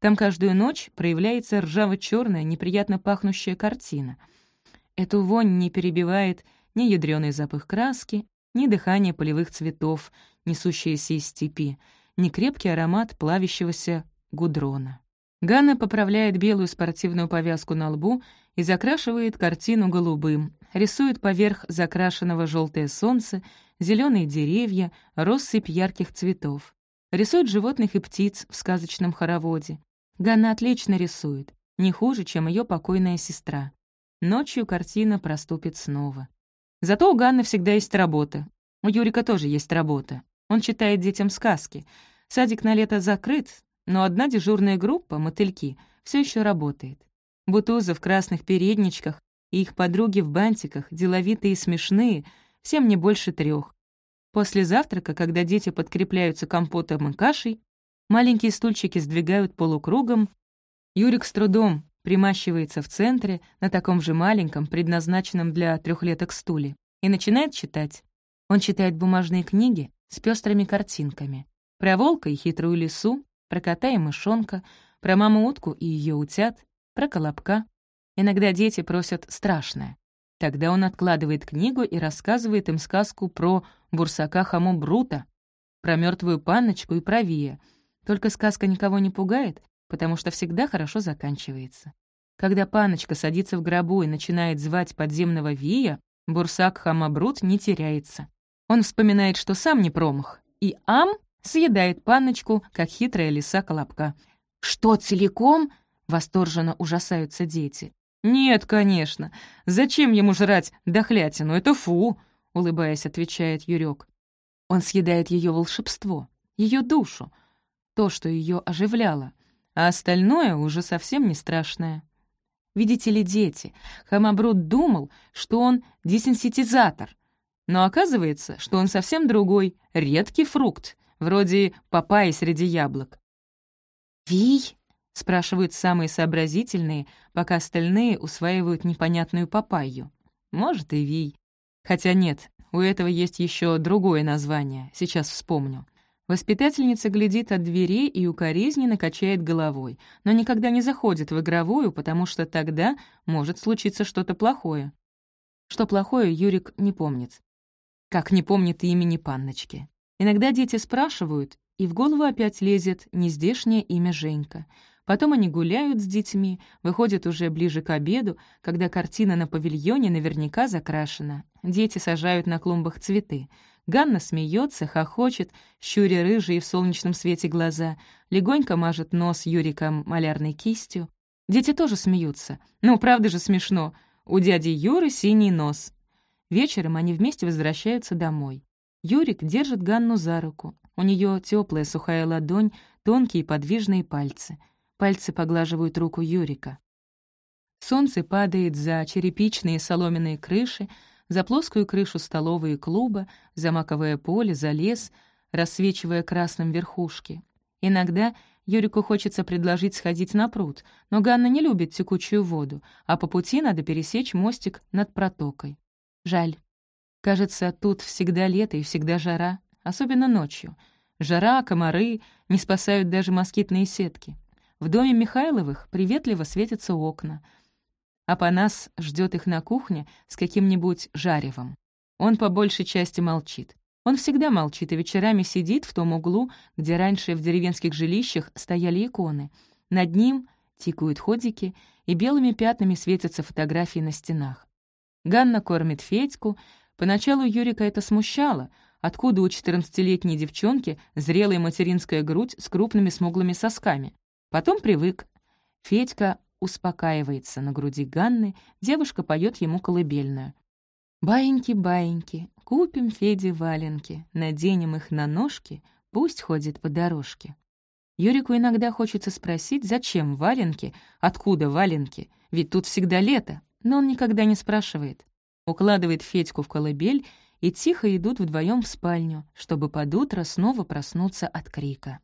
Там каждую ночь проявляется ржаво черная неприятно пахнущая картина. Эту вонь не перебивает ни ядреный запах краски, ни дыхание полевых цветов, несущиеся из степи, ни крепкий аромат плавящегося гудрона. Ганна поправляет белую спортивную повязку на лбу и закрашивает картину голубым, рисует поверх закрашенного желтое солнце, зеленые деревья, россыпь ярких цветов. Рисует животных и птиц в сказочном хороводе. Ганна отлично рисует, не хуже, чем ее покойная сестра. Ночью картина проступит снова. Зато у Ганны всегда есть работа. У Юрика тоже есть работа. Он читает детям сказки. Садик на лето закрыт, но одна дежурная группа, мотыльки, все еще работает. Бутузы в красных передничках и их подруги в бантиках, деловитые и смешные, всем не больше трех. После завтрака, когда дети подкрепляются компотом и кашей, маленькие стульчики сдвигают полукругом, Юрик с трудом примащивается в центре, на таком же маленьком, предназначенном для трехлеток стуле, и начинает читать. Он читает бумажные книги с пестрыми картинками. Про волка и хитрую лису, про кота и мышонка, про маму-утку и ее утят, про колобка. Иногда дети просят страшное. Тогда он откладывает книгу и рассказывает им сказку про бурсака Хаму Брута, про мертвую панночку и про Вия. Только сказка никого не пугает, потому что всегда хорошо заканчивается. Когда паночка садится в гробу и начинает звать подземного Вия, бурсак Хамабрут не теряется. Он вспоминает, что сам не промах, и Ам съедает паночку, как хитрая лиса Колобка. «Что, целиком?» — восторженно ужасаются дети. «Нет, конечно. Зачем ему жрать дохлятину? Это фу!» — улыбаясь, отвечает Юрек. Он съедает ее волшебство, ее душу, то, что ее оживляло, а остальное уже совсем не страшное. Видите ли, дети, Хамабрут думал, что он десенситизатор, но оказывается, что он совсем другой, редкий фрукт, вроде папайи среди яблок. «Вий?» — спрашивают самые сообразительные, пока остальные усваивают непонятную папайю. Может, и вий. Хотя нет, у этого есть еще другое название, сейчас вспомню. Воспитательница глядит от дверей и укоризненно качает головой, но никогда не заходит в игровую, потому что тогда может случиться что-то плохое. Что плохое, Юрик не помнит. Как не помнит имени Панночки. Иногда дети спрашивают, и в голову опять лезет нездешнее имя Женька. Потом они гуляют с детьми, выходят уже ближе к обеду, когда картина на павильоне наверняка закрашена. Дети сажают на клумбах цветы — Ганна смеется, хохочет, щуря рыжие в солнечном свете глаза, легонько мажет нос Юриком малярной кистью. Дети тоже смеются. Ну, правда же смешно. У дяди Юры синий нос. Вечером они вместе возвращаются домой. Юрик держит Ганну за руку. У нее теплая сухая ладонь, тонкие подвижные пальцы. Пальцы поглаживают руку Юрика. Солнце падает за черепичные соломенные крыши, за плоскую крышу столовой клуба, за маковое поле, за лес, рассвечивая красным верхушки. Иногда Юрику хочется предложить сходить на пруд, но Ганна не любит текучую воду, а по пути надо пересечь мостик над протокой. Жаль. Кажется, тут всегда лето и всегда жара, особенно ночью. Жара, комары, не спасают даже москитные сетки. В доме Михайловых приветливо светятся окна — а по нас ждет их на кухне с каким-нибудь жаревом. Он по большей части молчит. Он всегда молчит и вечерами сидит в том углу, где раньше в деревенских жилищах стояли иконы. Над ним тикают ходики, и белыми пятнами светятся фотографии на стенах. Ганна кормит Федьку. Поначалу Юрика это смущало, откуда у 14-летней девчонки зрелая материнская грудь с крупными смуглыми сосками. Потом привык. Федька успокаивается на груди Ганны, девушка поет ему колыбельную. «Баиньки-баиньки, купим Феде валенки, наденем их на ножки, пусть ходит по дорожке». Юрику иногда хочется спросить, зачем валенки, откуда валенки, ведь тут всегда лето, но он никогда не спрашивает. Укладывает Федьку в колыбель и тихо идут вдвоем в спальню, чтобы под утро снова проснуться от крика.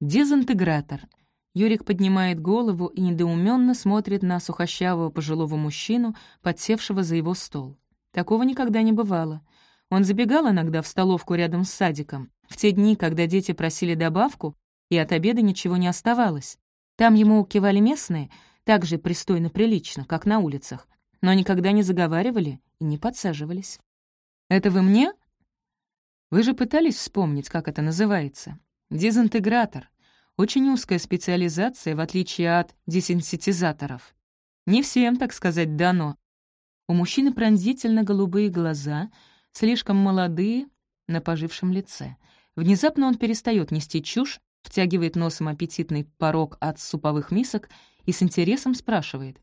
Дезинтегратор. Юрик поднимает голову и недоуменно смотрит на сухощавого пожилого мужчину, подсевшего за его стол. Такого никогда не бывало. Он забегал иногда в столовку рядом с садиком, в те дни, когда дети просили добавку, и от обеда ничего не оставалось. Там ему кивали местные, так же пристойно-прилично, как на улицах, но никогда не заговаривали и не подсаживались. «Это вы мне?» «Вы же пытались вспомнить, как это называется?» Дезинтегратор. Очень узкая специализация, в отличие от десинсетизаторов. Не всем, так сказать, дано. У мужчины пронзительно голубые глаза, слишком молодые, на пожившем лице. Внезапно он перестает нести чушь, втягивает носом аппетитный порог от суповых мисок и с интересом спрашивает.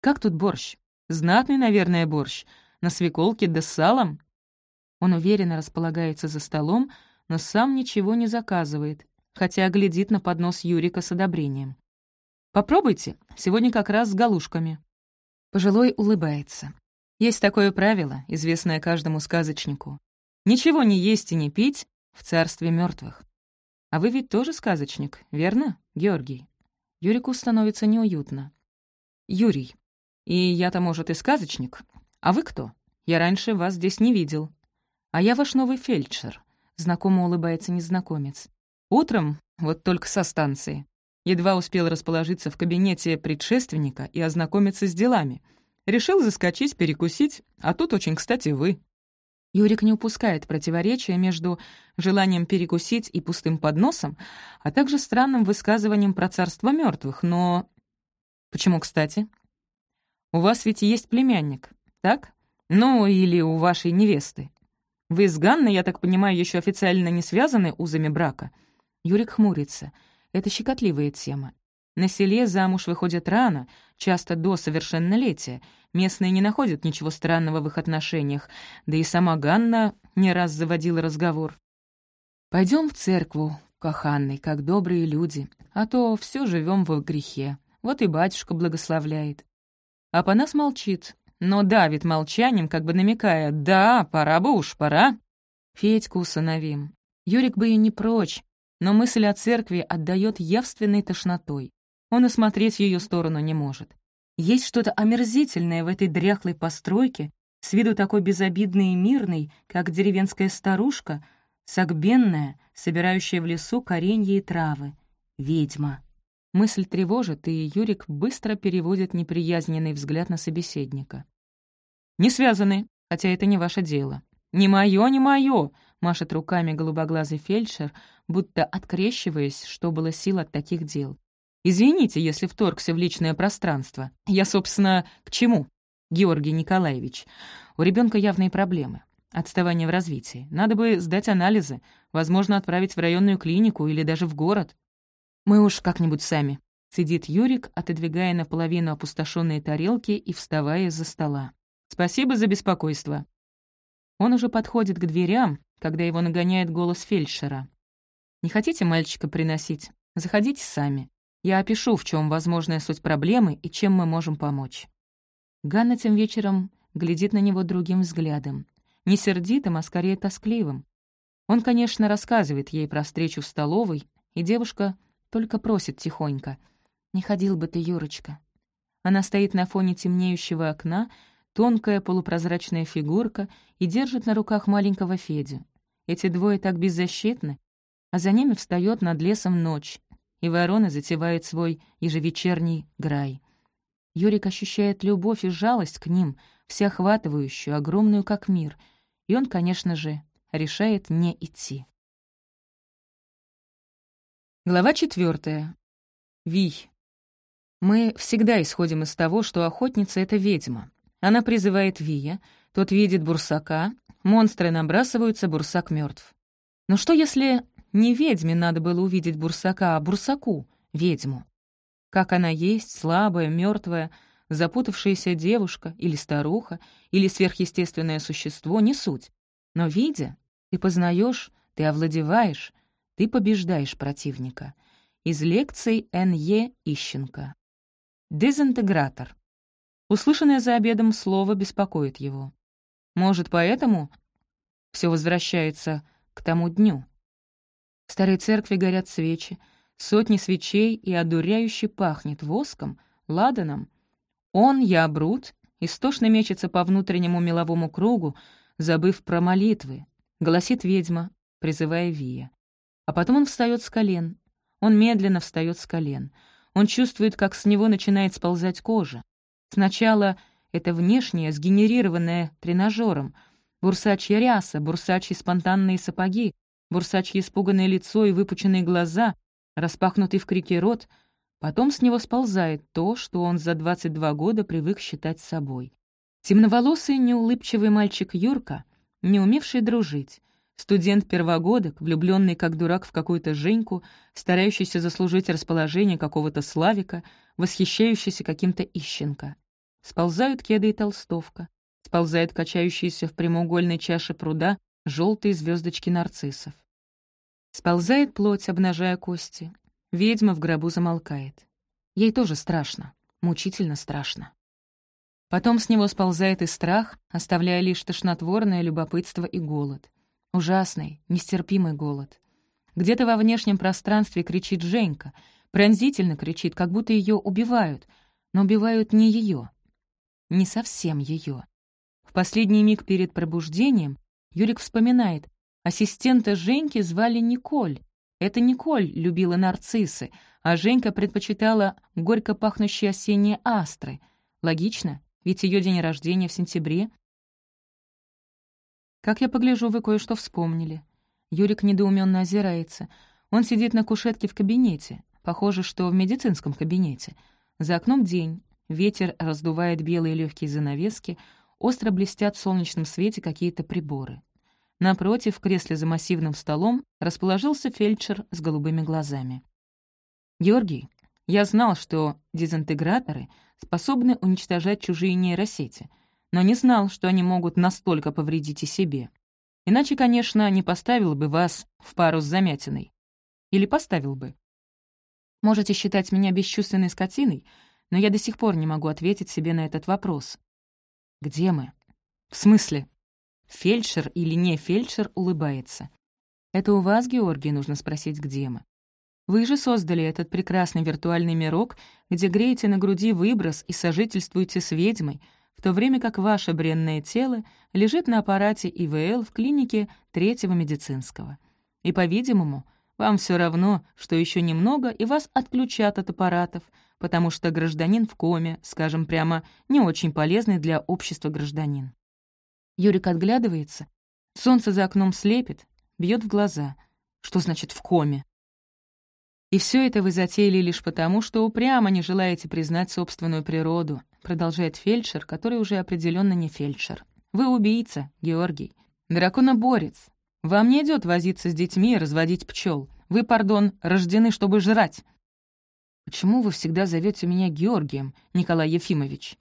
«Как тут борщ? Знатный, наверное, борщ. На свеколке да с салом?» Он уверенно располагается за столом, но сам ничего не заказывает, хотя глядит на поднос Юрика с одобрением. «Попробуйте, сегодня как раз с галушками». Пожилой улыбается. Есть такое правило, известное каждому сказочнику. Ничего не есть и не пить в царстве мертвых. А вы ведь тоже сказочник, верно, Георгий? Юрику становится неуютно. Юрий. И я-то, может, и сказочник. А вы кто? Я раньше вас здесь не видел. А я ваш новый фельдшер. Знакомо улыбается незнакомец. Утром, вот только со станции. Едва успел расположиться в кабинете предшественника и ознакомиться с делами. Решил заскочить, перекусить, а тут очень кстати вы. Юрик не упускает противоречия между желанием перекусить и пустым подносом, а также странным высказыванием про царство мертвых, но... Почему, кстати? У вас ведь есть племянник, так? Ну, или у вашей невесты. Вы с Ганной, я так понимаю, еще официально не связаны узами брака?» Юрик хмурится. Это щекотливая тема. На селе замуж выходят рано, часто до совершеннолетия. Местные не находят ничего странного в их отношениях, да и сама Ганна не раз заводила разговор. Пойдем в церкву, каханный, как добрые люди, а то все живем в грехе. Вот и батюшка благословляет». А Панас молчит, но давит молчанием, как бы намекая «Да, пора бы уж, пора». Федьку усыновим. Юрик бы и не прочь, но мысль о церкви отдает явственной тошнотой. Он и смотреть ее сторону не может. Есть что-то омерзительное в этой дряхлой постройке, с виду такой безобидной и мирной, как деревенская старушка, согбенная, собирающая в лесу коренья и травы. Ведьма. Мысль тревожит, и Юрик быстро переводит неприязненный взгляд на собеседника. «Не связаны, хотя это не ваше дело». «Не моё, не моё!» — машет руками голубоглазый фельдшер, будто открещиваясь, что было сил от таких дел. «Извините, если вторгся в личное пространство. Я, собственно, к чему?» «Георгий Николаевич, у ребенка явные проблемы. Отставание в развитии. Надо бы сдать анализы, возможно, отправить в районную клинику или даже в город. «Мы уж как-нибудь сами», — сидит Юрик, отодвигая наполовину опустошенные тарелки и вставая из-за стола. «Спасибо за беспокойство». Он уже подходит к дверям, когда его нагоняет голос фельдшера. «Не хотите мальчика приносить? Заходите сами. Я опишу, в чем возможная суть проблемы и чем мы можем помочь». Ганна тем вечером глядит на него другим взглядом. Не сердитым, а скорее тоскливым. Он, конечно, рассказывает ей про встречу в столовой, и девушка только просит тихонько. «Не ходил бы ты, Юрочка». Она стоит на фоне темнеющего окна, тонкая полупрозрачная фигурка, и держит на руках маленького Федю. Эти двое так беззащитны, а за ними встает над лесом ночь, и ворона затевает свой ежевечерний грай. Юрик ощущает любовь и жалость к ним, всеохватывающую, огромную как мир, и он, конечно же, решает не идти. Глава четвертая. Вий. Мы всегда исходим из того, что охотница — это ведьма. Она призывает Вия, тот видит бурсака, монстры набрасываются, Бурсак мертв. Но что если не ведьме надо было увидеть Бурсака, а Бурсаку — ведьму? Как она есть, слабая, мертвая, запутавшаяся девушка или старуха, или сверхъестественное существо, не суть. Но видя, ты познаешь, ты овладеваешь, ты побеждаешь противника. Из лекций Н.Е. Ищенко. Дезинтегратор. Услышанное за обедом слово беспокоит его. Может, поэтому все возвращается к тому дню. В старой церкви горят свечи, сотни свечей и одуряюще пахнет воском, ладаном. Он, я, Брут, истошно мечется по внутреннему меловому кругу, забыв про молитвы, голосит ведьма, призывая Вия. А потом он встает с колен. Он медленно встает с колен. Он чувствует, как с него начинает сползать кожа. Сначала это внешнее, сгенерированное тренажером, бурсачья ряса, бурсачьи спонтанные сапоги, бурсачье испуганное лицо и выпученные глаза, распахнутый в крике рот. Потом с него сползает то, что он за 22 года привык считать собой. Темноволосый, неулыбчивый мальчик Юрка, не умевший дружить, Студент первогодок, влюбленный как дурак в какую-то Женьку, старающийся заслужить расположение какого-то Славика, восхищающийся каким-то Ищенко. Сползают кеды и толстовка, сползают качающиеся в прямоугольной чаше пруда желтые звездочки нарциссов. Сползает плоть, обнажая кости. Ведьма в гробу замолкает. Ей тоже страшно, мучительно страшно. Потом с него сползает и страх, оставляя лишь тошнотворное любопытство и голод. Ужасный, нестерпимый голод. Где-то во внешнем пространстве кричит Женька, пронзительно кричит, как будто ее убивают, но убивают не ее, не совсем ее. В последний миг перед пробуждением Юрик вспоминает, ассистента Женьки звали Николь. Это Николь любила нарциссы, а Женька предпочитала горько пахнущие осенние астры. Логично, ведь ее день рождения в сентябре, «Как я погляжу, вы кое-что вспомнили». Юрик недоуменно озирается. Он сидит на кушетке в кабинете. Похоже, что в медицинском кабинете. За окном день. Ветер раздувает белые легкие занавески, остро блестят в солнечном свете какие-то приборы. Напротив, в кресле за массивным столом, расположился фельдшер с голубыми глазами. «Георгий, я знал, что дезинтеграторы способны уничтожать чужие нейросети но не знал, что они могут настолько повредить и себе. Иначе, конечно, не поставил бы вас в пару с замятиной. Или поставил бы. Можете считать меня бесчувственной скотиной, но я до сих пор не могу ответить себе на этот вопрос. Где мы? В смысле? Фельдшер или не фельдшер улыбается. Это у вас, Георгий, нужно спросить, где мы. Вы же создали этот прекрасный виртуальный мирок, где греете на груди выброс и сожительствуете с ведьмой — в то время как ваше бренное тело лежит на аппарате ИВЛ в клинике третьего медицинского. И, по-видимому, вам все равно, что еще немного, и вас отключат от аппаратов, потому что гражданин в коме, скажем прямо, не очень полезный для общества гражданин. Юрик отглядывается. Солнце за окном слепит, бьет в глаза. Что значит «в коме»? И все это вы затеяли лишь потому, что упрямо не желаете признать собственную природу, продолжает фельдшер, который уже определенно не фельдшер. Вы убийца, Георгий. Драконоборец. Вам не идет возиться с детьми и разводить пчел. Вы, пардон, рождены, чтобы жрать. Почему вы всегда зовете меня Георгием, Николай Ефимович?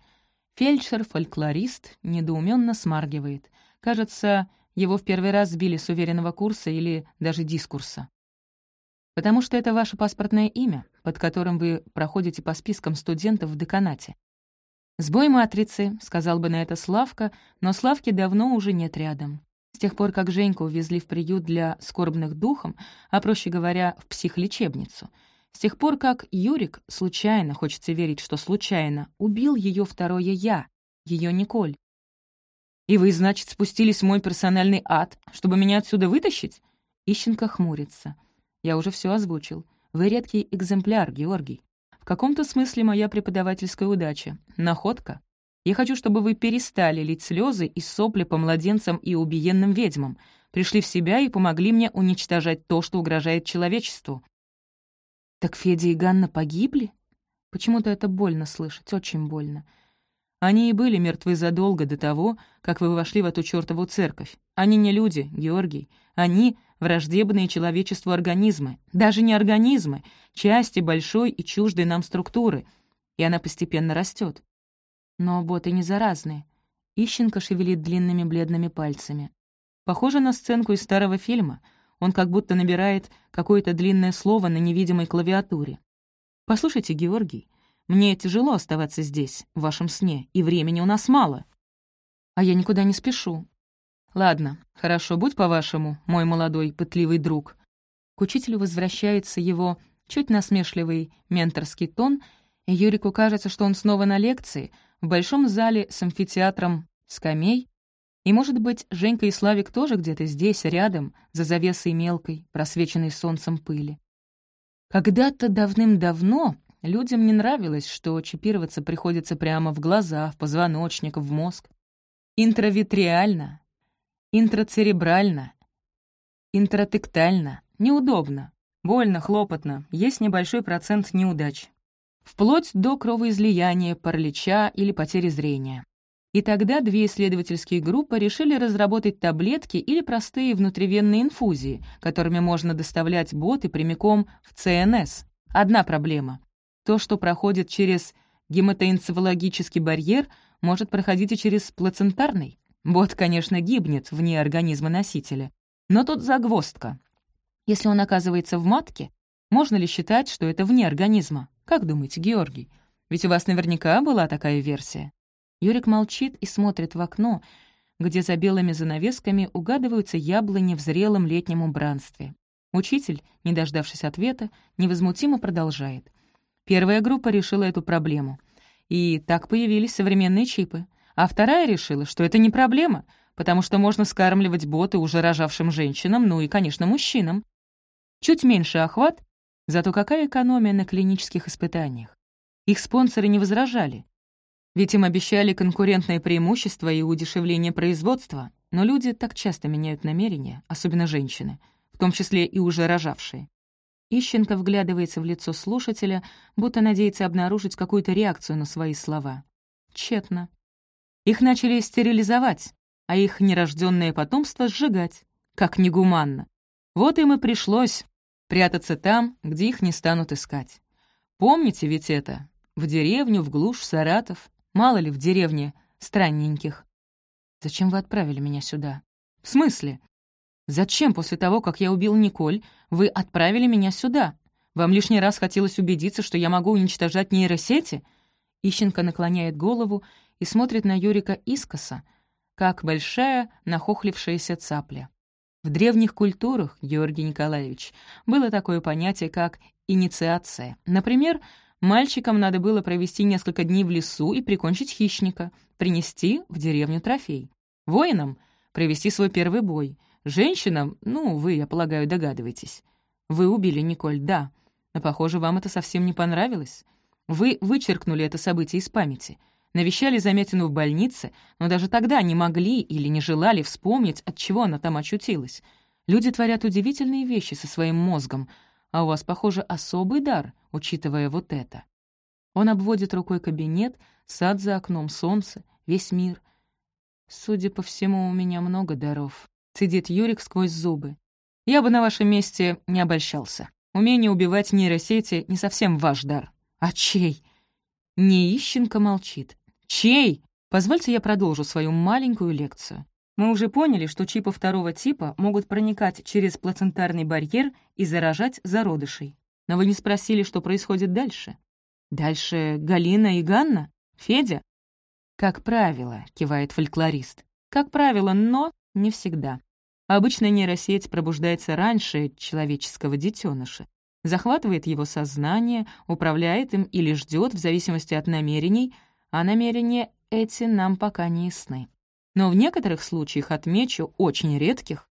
Фельдшер-фольклорист недоуменно смаргивает. Кажется, его в первый раз сбили с уверенного курса или даже дискурса потому что это ваше паспортное имя, под которым вы проходите по спискам студентов в деканате. «Сбой матрицы», — сказал бы на это Славка, но Славки давно уже нет рядом. С тех пор, как Женьку увезли в приют для скорбных духом, а, проще говоря, в психлечебницу, с тех пор, как Юрик, случайно, хочется верить, что случайно, убил ее второе «я», ее Николь. «И вы, значит, спустились в мой персональный ад, чтобы меня отсюда вытащить?» Ищенко хмурится. Я уже все озвучил. Вы редкий экземпляр, Георгий. Каком-то смысле моя преподавательская удача. Находка. Я хочу, чтобы вы перестали лить слезы и сопли по младенцам и убиенным ведьмам, пришли в себя и помогли мне уничтожать то, что угрожает человечеству. Так Федя и Ганна погибли? Почему-то это больно слышать, очень больно. Они и были мертвы задолго до того, как вы вошли в эту чёртову церковь. Они не люди, Георгий. Они — враждебные человечеству организмы. Даже не организмы, части большой и чуждой нам структуры. И она постепенно растет. Но боты не заразны. Ищенко шевелит длинными бледными пальцами. Похоже на сценку из старого фильма. Он как будто набирает какое-то длинное слово на невидимой клавиатуре. «Послушайте, Георгий, мне тяжело оставаться здесь, в вашем сне, и времени у нас мало. А я никуда не спешу. Ладно, хорошо, будь по-вашему, мой молодой пытливый друг». К учителю возвращается его чуть насмешливый менторский тон, и Юрику кажется, что он снова на лекции, в большом зале с амфитеатром скамей, и, может быть, Женька и Славик тоже где-то здесь, рядом, за завесой мелкой, просвеченной солнцем пыли. Когда-то давным-давно людям не нравилось, что чипироваться приходится прямо в глаза, в позвоночник, в мозг. Интровитриально, интрацеребрально, интратектально. Неудобно, больно, хлопотно, есть небольшой процент неудач. Вплоть до кровоизлияния, паралича или потери зрения. И тогда две исследовательские группы решили разработать таблетки или простые внутривенные инфузии, которыми можно доставлять боты прямиком в ЦНС. Одна проблема. То, что проходит через гематоэнцефалогический барьер, может проходить и через плацентарный. Бот, конечно, гибнет вне организма носителя. Но тут загвоздка. Если он оказывается в матке, можно ли считать, что это вне организма? Как думаете, Георгий? Ведь у вас наверняка была такая версия. Юрик молчит и смотрит в окно, где за белыми занавесками угадываются яблони в зрелом летнем убранстве. Учитель, не дождавшись ответа, невозмутимо продолжает. Первая группа решила эту проблему. И так появились современные чипы. А вторая решила, что это не проблема, потому что можно скармливать боты уже рожавшим женщинам, ну и, конечно, мужчинам. Чуть меньше охват, зато какая экономия на клинических испытаниях. Их спонсоры не возражали. Ведь им обещали конкурентное преимущество и удешевление производства, но люди так часто меняют намерения, особенно женщины, в том числе и уже рожавшие. Ищенко вглядывается в лицо слушателя, будто надеется обнаружить какую-то реакцию на свои слова. Тщетно. Их начали стерилизовать, а их нерожденное потомство сжигать. Как негуманно. Вот им и пришлось прятаться там, где их не станут искать. Помните ведь это? В деревню, в глушь, Саратов. Мало ли в деревне странненьких. Зачем вы отправили меня сюда? В смысле? Зачем после того, как я убил Николь, вы отправили меня сюда? Вам лишний раз хотелось убедиться, что я могу уничтожать нейросети?» Ищенко наклоняет голову и смотрит на Юрика искоса, как большая нахохлившаяся цапля. В древних культурах, Георгий Николаевич, было такое понятие, как инициация. Например, Мальчикам надо было провести несколько дней в лесу и прикончить хищника, принести в деревню трофей. Воинам — провести свой первый бой. Женщинам, ну, вы, я полагаю, догадываетесь. Вы убили Николь, да, но, похоже, вам это совсем не понравилось. Вы вычеркнули это событие из памяти. Навещали Заметину в больнице, но даже тогда не могли или не желали вспомнить, от чего она там очутилась. Люди творят удивительные вещи со своим мозгом — а у вас, похоже, особый дар, учитывая вот это. Он обводит рукой кабинет, сад за окном, солнце, весь мир. Судя по всему, у меня много даров. Цедит Юрик сквозь зубы. Я бы на вашем месте не обольщался. Умение убивать нейросети — не совсем ваш дар. А чей? Неищенко молчит. Чей? Позвольте я продолжу свою маленькую лекцию. Мы уже поняли, что чипы второго типа могут проникать через плацентарный барьер и заражать зародышей. Но вы не спросили, что происходит дальше. Дальше Галина и Ганна? Федя? Как правило, кивает фольклорист. Как правило, но не всегда. Обычная нейросеть пробуждается раньше человеческого детеныша, захватывает его сознание, управляет им или ждет в зависимости от намерений, а намерения эти нам пока не ясны. Но в некоторых случаях, отмечу, очень редких,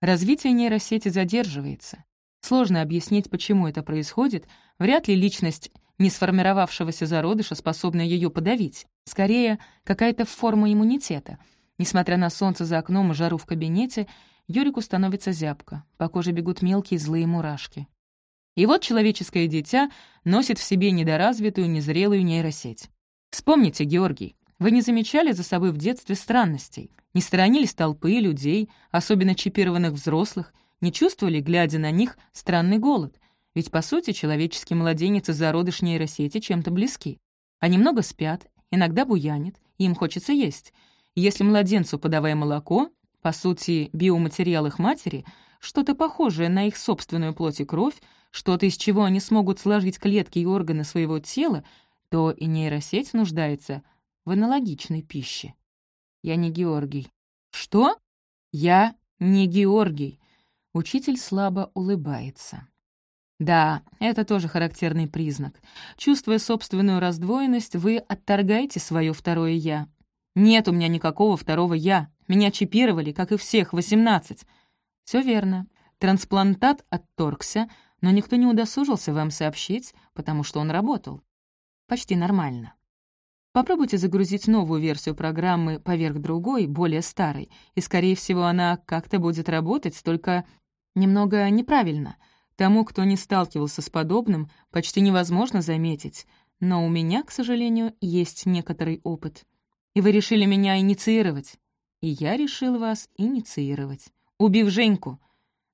развитие нейросети задерживается. Сложно объяснить, почему это происходит, вряд ли личность не сформировавшегося зародыша способна ее подавить. Скорее, какая-то форма иммунитета. Несмотря на солнце за окном и жару в кабинете, Юрику становится зябко, по коже бегут мелкие злые мурашки. И вот человеческое дитя носит в себе недоразвитую, незрелую нейросеть. Вспомните, Георгий, Вы не замечали за собой в детстве странностей? Не сторонились толпы людей, особенно чипированных взрослых, не чувствовали, глядя на них, странный голод? Ведь, по сути, человеческий младенец и зародыш нейросети чем-то близки. Они много спят, иногда буянят, им хочется есть. Если младенцу подавая молоко, по сути, биоматериал их матери, что-то похожее на их собственную плоть и кровь, что-то, из чего они смогут сложить клетки и органы своего тела, то и нейросеть нуждается в аналогичной пище. Я не Георгий. Что? Я не Георгий. Учитель слабо улыбается. Да, это тоже характерный признак. Чувствуя собственную раздвоенность, вы отторгаете свое второе «я». Нет у меня никакого второго «я». Меня чипировали, как и всех, 18. Все верно. Трансплантат отторгся, но никто не удосужился вам сообщить, потому что он работал. Почти нормально. Попробуйте загрузить новую версию программы поверх другой, более старой, и, скорее всего, она как-то будет работать, только немного неправильно. Тому, кто не сталкивался с подобным, почти невозможно заметить, но у меня, к сожалению, есть некоторый опыт. И вы решили меня инициировать. И я решил вас инициировать, убив Женьку.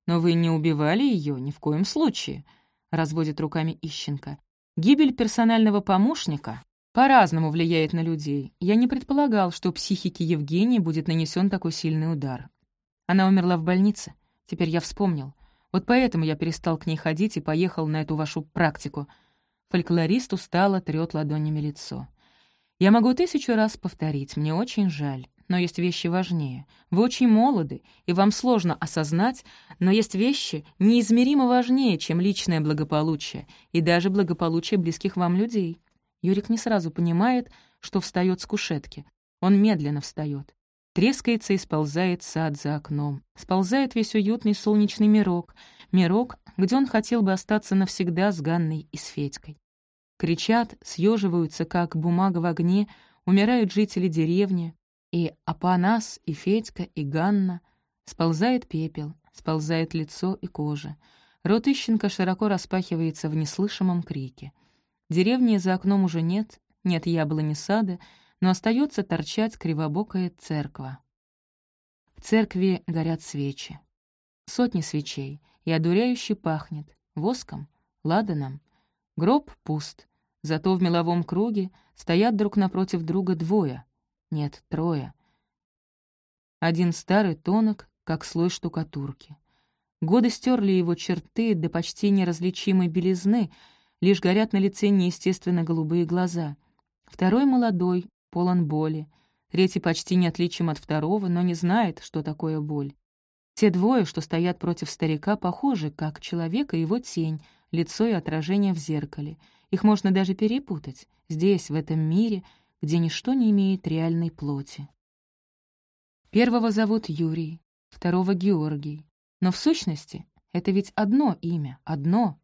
Но вы не убивали ее ни в коем случае, — разводит руками Ищенко. Гибель персонального помощника по-разному влияет на людей. Я не предполагал, что психике Евгении будет нанесен такой сильный удар. Она умерла в больнице. Теперь я вспомнил. Вот поэтому я перестал к ней ходить и поехал на эту вашу практику. Фольклорист устало трёт ладонями лицо. Я могу тысячу раз повторить, мне очень жаль, но есть вещи важнее. Вы очень молоды, и вам сложно осознать, но есть вещи неизмеримо важнее, чем личное благополучие и даже благополучие близких вам людей. Юрик не сразу понимает, что встает с кушетки. Он медленно встает. Трескается и сползает сад за окном. Сползает весь уютный солнечный мирок. Мирок, где он хотел бы остаться навсегда с Ганной и с Федькой. Кричат, съеживаются, как бумага в огне, умирают жители деревни. И Апанас, и Федька, и Ганна. Сползает пепел, сползает лицо и кожа. Рот Ищенко широко распахивается в неслышимом крике — Деревни за окном уже нет, нет яблони сада, но остается торчать кривобокая церква. В церкви горят свечи. Сотни свечей, и одуряюще пахнет воском, ладаном. Гроб пуст, зато в меловом круге стоят друг напротив друга двое, нет, трое. Один старый тонок, как слой штукатурки. Годы стерли его черты до почти неразличимой белизны — лишь горят на лице неестественно голубые глаза. Второй молодой, полон боли. Третий почти неотличим от второго, но не знает, что такое боль. Те двое, что стоят против старика, похожи, как человек и его тень, лицо и отражение в зеркале. Их можно даже перепутать, здесь, в этом мире, где ничто не имеет реальной плоти. Первого зовут Юрий, второго — Георгий. Но в сущности это ведь одно имя, одно,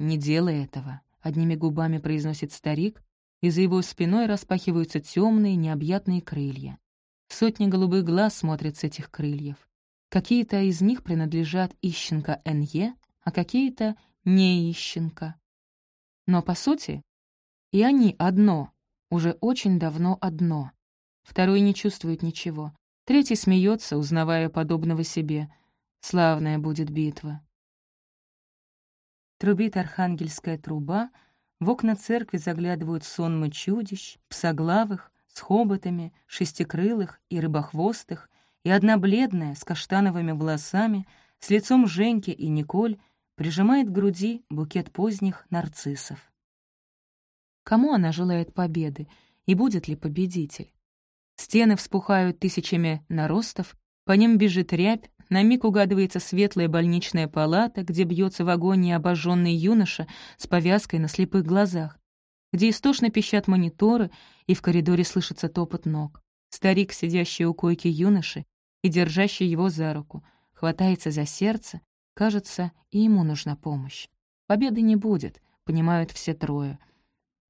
«Не делай этого», — одними губами произносит старик, и за его спиной распахиваются темные необъятные крылья. Сотни голубых глаз смотрят с этих крыльев. Какие-то из них принадлежат Ищенко Н.Е., а какие-то не Ищенко. Но, по сути, и они одно, уже очень давно одно. Второй не чувствует ничего. Третий смеется, узнавая подобного себе. Славная будет битва. Трубит архангельская труба, в окна церкви заглядывают сонмы чудищ, псоглавых, с хоботами, шестикрылых и рыбохвостых, и одна бледная, с каштановыми волосами, с лицом Женьки и Николь, прижимает к груди букет поздних нарциссов. Кому она желает победы, и будет ли победитель? Стены вспухают тысячами наростов, по ним бежит рябь, на миг угадывается светлая больничная палата, где бьется в агонии обожженный юноша с повязкой на слепых глазах, где истошно пищат мониторы, и в коридоре слышится топот ног. Старик, сидящий у койки юноши и держащий его за руку, хватается за сердце, кажется, и ему нужна помощь. Победы не будет, понимают все трое.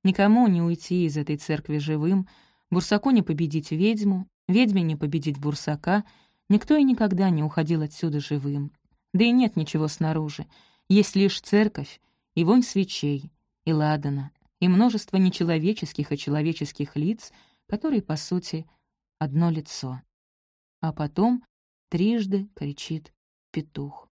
Никому не уйти из этой церкви живым, Бурсаку не победить ведьму, ведьме не победить Бурсака — Никто и никогда не уходил отсюда живым. Да и нет ничего снаружи. Есть лишь церковь, и вонь свечей, и ладана, и множество нечеловеческих и человеческих лиц, который, по сути, одно лицо. А потом трижды кричит петух.